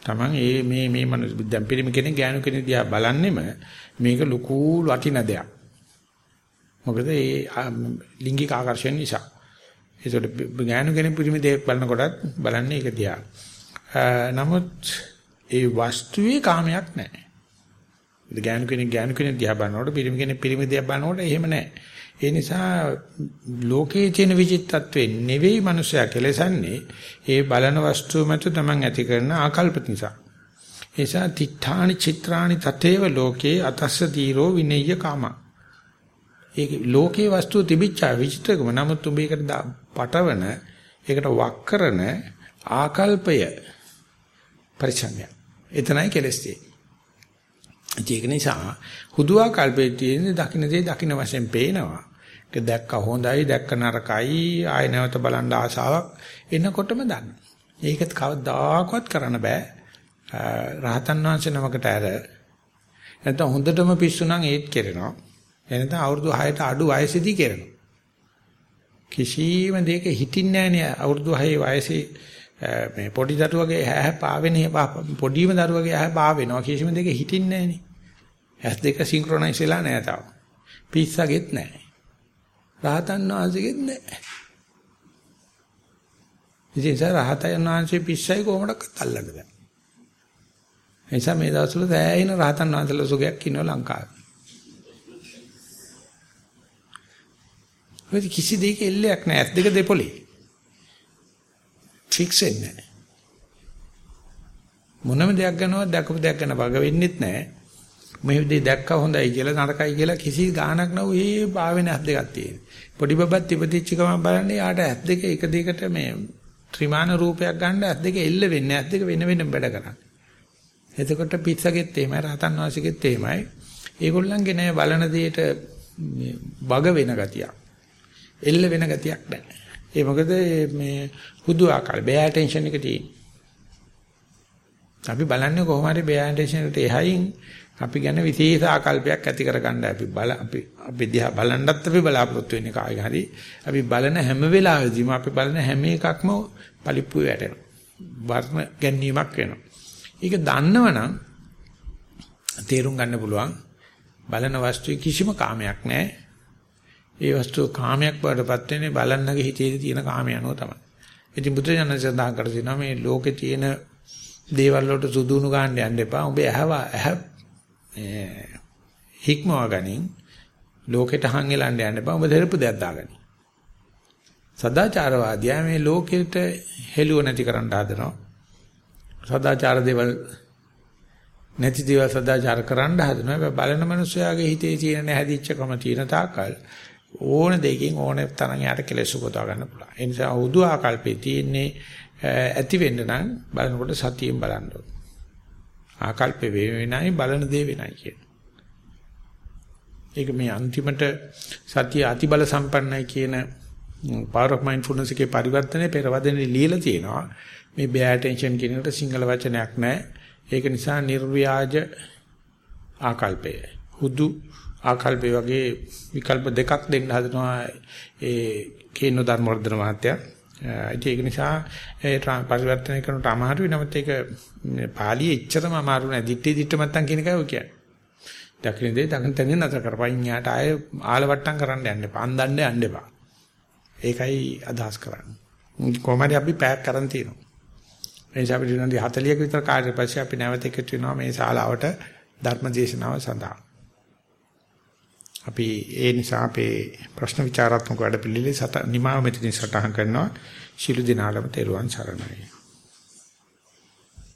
Taman ඒ මේ මේ මනුස්ස දැන් පිළිම කෙනෙක් ගෑනු කෙනෙක් දිහා බලන්නෙම මේක ලুকু වටින දෙයක්. මොකද ඒ ලිංගික ආකර්ෂණ නිසා. ඒකට ගෑනු කෙනෙක් පිළිම දෙයක් බලනකොටත් බලන්නේ ඒක දිහා. නමුත් ඒ වස්තුවේ කාමයක් නැහැ. ගෑනු කෙනෙක් ගෑනු කෙනෙක් දිහා බලනකොට පිරිමි කෙනෙක් පිරිමි දිහා බලනකොට එහෙම නැහැ. ඒ නිසා ලෝකයේ තියෙන විචිත්තත්වේ නෙවෙයි මනුස්සයා කෙලසන්නේ ඒ බලන වස්තුව මත තමන් ඇති කරන ආකල්ප නිසා. ඒ නිසා තිත්තානි චිත්‍රානි තතේව ලෝකේ අතස්ස දීරෝ විනෙය්‍ය කාම. ඒ ලෝකේ වස්තුව තිබිච්චා විචිත්‍රකම නමුත් උඹ ඒකට පටවන ඒකට වක් කරන ආකල්පය පරිචම්ය. එතනයි කෙලස් ඒක නිසා හුදුවා කල්පේ තියෙන දකින්න දේ දකින්න වශයෙන් පේනවා. ඒක දැක්ක හොඳයි දැක්ක නරකයි ආය නැවත බලන්න ආසාවක් එනකොටම දන්න. ඒකත් කවදාකවත් කරන්න බෑ. රහතන් වහන්සේ නමකට ඇර නැත්නම් හොඳටම පිස්සු නම් ඒත් කෙරෙනවා. එනතන අවුරුදු 6ට අඩු වයසේදී කෙරෙනවා. කිසිම දෙයක හිතින්නේ නැහැ අවුරුදු 6 වයසේ මේ පොඩි දරුවගේ ඇහැ පාවෙන පොඩිම දරුවගේ ඇහැ පාවෙනවා කිසිම දෙයක හිතින්නේ නැහනේ. ඇස් දෙක සින්ක්‍රොනයිස් වෙලා නැහැ තාම. පිස්සගෙත් නැහැ. රහතන් වහන්සේගෙත් නැහැ. ඉතින් ඒ රහතන් වහන්සේ පිස්සයි කොහොමඩක්වත් අල්ලන්න බෑ. ඒ නිසා මේ දවස්වල සෑහෙන රහතන් වහන්සේලා සුගයක් ඉන්නවා ලංකාවේ. ඔය කිසි දෙයක එල්ලයක් නැහැ. ඇස් දෙක දෙපොලේ. ෆික්ස් වෙන්නේ නැහැ. මොනම දෙයක් ගන්නවත් දැකපු දෙයක් ගන්න වග වෙන්නෙත් නැහැ. මේ දේ දැක්ක හොඳයි කියලා නරකයි කියලා කිසි ගාණක් නැව ඒ පාවෙන ඇස් දෙකක් තියෙන. පොඩි බබත් ඉපදිච්ච ගමන් බලන්නේ යාට ඇස් දෙක එක දෙකට මේ ත්‍රිමාන රූපයක් ගන්න ඇස් දෙක එල්ල වෙන්නේ ඇස් දෙක වෙන වෙනම වැඩ කරන්නේ. එතකොට පිටසගෙත් එහෙමයි රහතන් වහන්සේගෙත් එහෙමයි. ඒගොල්ලන්ගේ නෑ බලන දෙයට බග වෙන ගතියක්. එල්ල වෙන ගතියක් නැහැ. ඒ මොකද මේ හුදු ආකාර බෑ ටෙන්ෂන් එක තියෙන. අපි බලන්නේ කොහොම හරි බෑ ටෙන්ෂන් එකට එහයින් අපි ගැන විශේෂ ආකල්පයක් ඇති කරගන්න අපි බල අපි අපි දිහා බලන්නත් අපි බලාපොරොත්තු වෙන්නේ කායික හරි. අපි බලන හැම වෙලාවෙදීම අපි බලන හැම එකක්ම පලිප්පු වැටෙනවා. වර්ණ ගැනීමක් වෙනවා. ඒක දන්නවනම් තේරුම් ගන්න පුළුවන්. බලන වස්තුවේ කිසිම කාමයක් නැහැ. ඒ වස්තුව කාමයක් බවටපත් වෙන්නේ බලන්නගේ හිතේ තියෙන කාමය අනුව තමයි ඉතින් බුදුරජාණන් සඳහන් කර තිනවා මේ ලෝකේ තියෙන දේවල් වලට සුදුණු ගන්න යන්න එපා. උඹ ඇහව ඇහ හික්මව ගනින් ලෝකෙට හං එලන්න යන්න එපා. උඹ දෙරපු දෙයක් දාගනි. සදාචාරවාදියා මේ ලෝකෙට හෙළුව නැති කරන්න හදනවා. සදාචාර දේවල් නැති දේවල් සදාචාර කරන්න හදනවා. බලන මනුස්සයාගේ හිතේ තියෙන නැහැදිච්චකම තියෙන තාකල් ඕන දෙයකින් ඕන තරම් යාට කෙලෙස් උපදවා ගන්න පුළුවන්. ඒ නිසා උදු ආකල්පේ තියෙන්නේ ඇති වෙන්න නම් බලනකොට සතියෙන් බලන්න ඕනේ. ආකල්ප වෙනයි බලන දේ වෙනයි කියන. ඒක මේ අන්තිමට සතිය අතිබල සම්පන්නයි කියන power of mindfulness එකේ පරිවර්තනයේ පෙරවදනේ ලියලා තියෙනවා. මේ bear attention කියන එකට සිංහල වචනයක් නැහැ. ඒක නිසා නිර්ව්‍යාජ ආකල්පය. හුදු ආකල්පය වගේ විකල්ප දෙකක් දෙන්න හදනවා ඒ කේනෝ ධර්මවර්ධන මහත්තයා. ඒක නිසා ඒ පරිවර්තනය කරනට අමාරුයි. නමුත් ඒක පාළියේ එච්චරම අමාරු නෑ. දිත්තේ දිත්ත මත්තන් කියන එකයි ඔය කියන්නේ. දකින්න දේ දකින්න තැනින් නැතර කරපයින් යාට ආයේ ආලවට්ටම් කරන්න යන්න එපා. අන්දන්න යන්න එපා. ඒකයි අදහස් කරන්නේ. කොහමද අපි පැක් කරන් තියෙනවා. මේ නිසා අපිට විනාඩි 40ක විතර කාර්ය පස්සේ අපි නැවත එකතු වෙනවා මේ ශාලාවට ධර්ම දේශනාව සඳහා. අපි ඒ නිසා අපේ ප්‍රශ්න විචාරාත්මක වැඩ පිළිවිලේ සත නිමාව මෙතනින් සටහන් කරනවා. ශිළු දිනාලම තෙරුවන් සරණයි.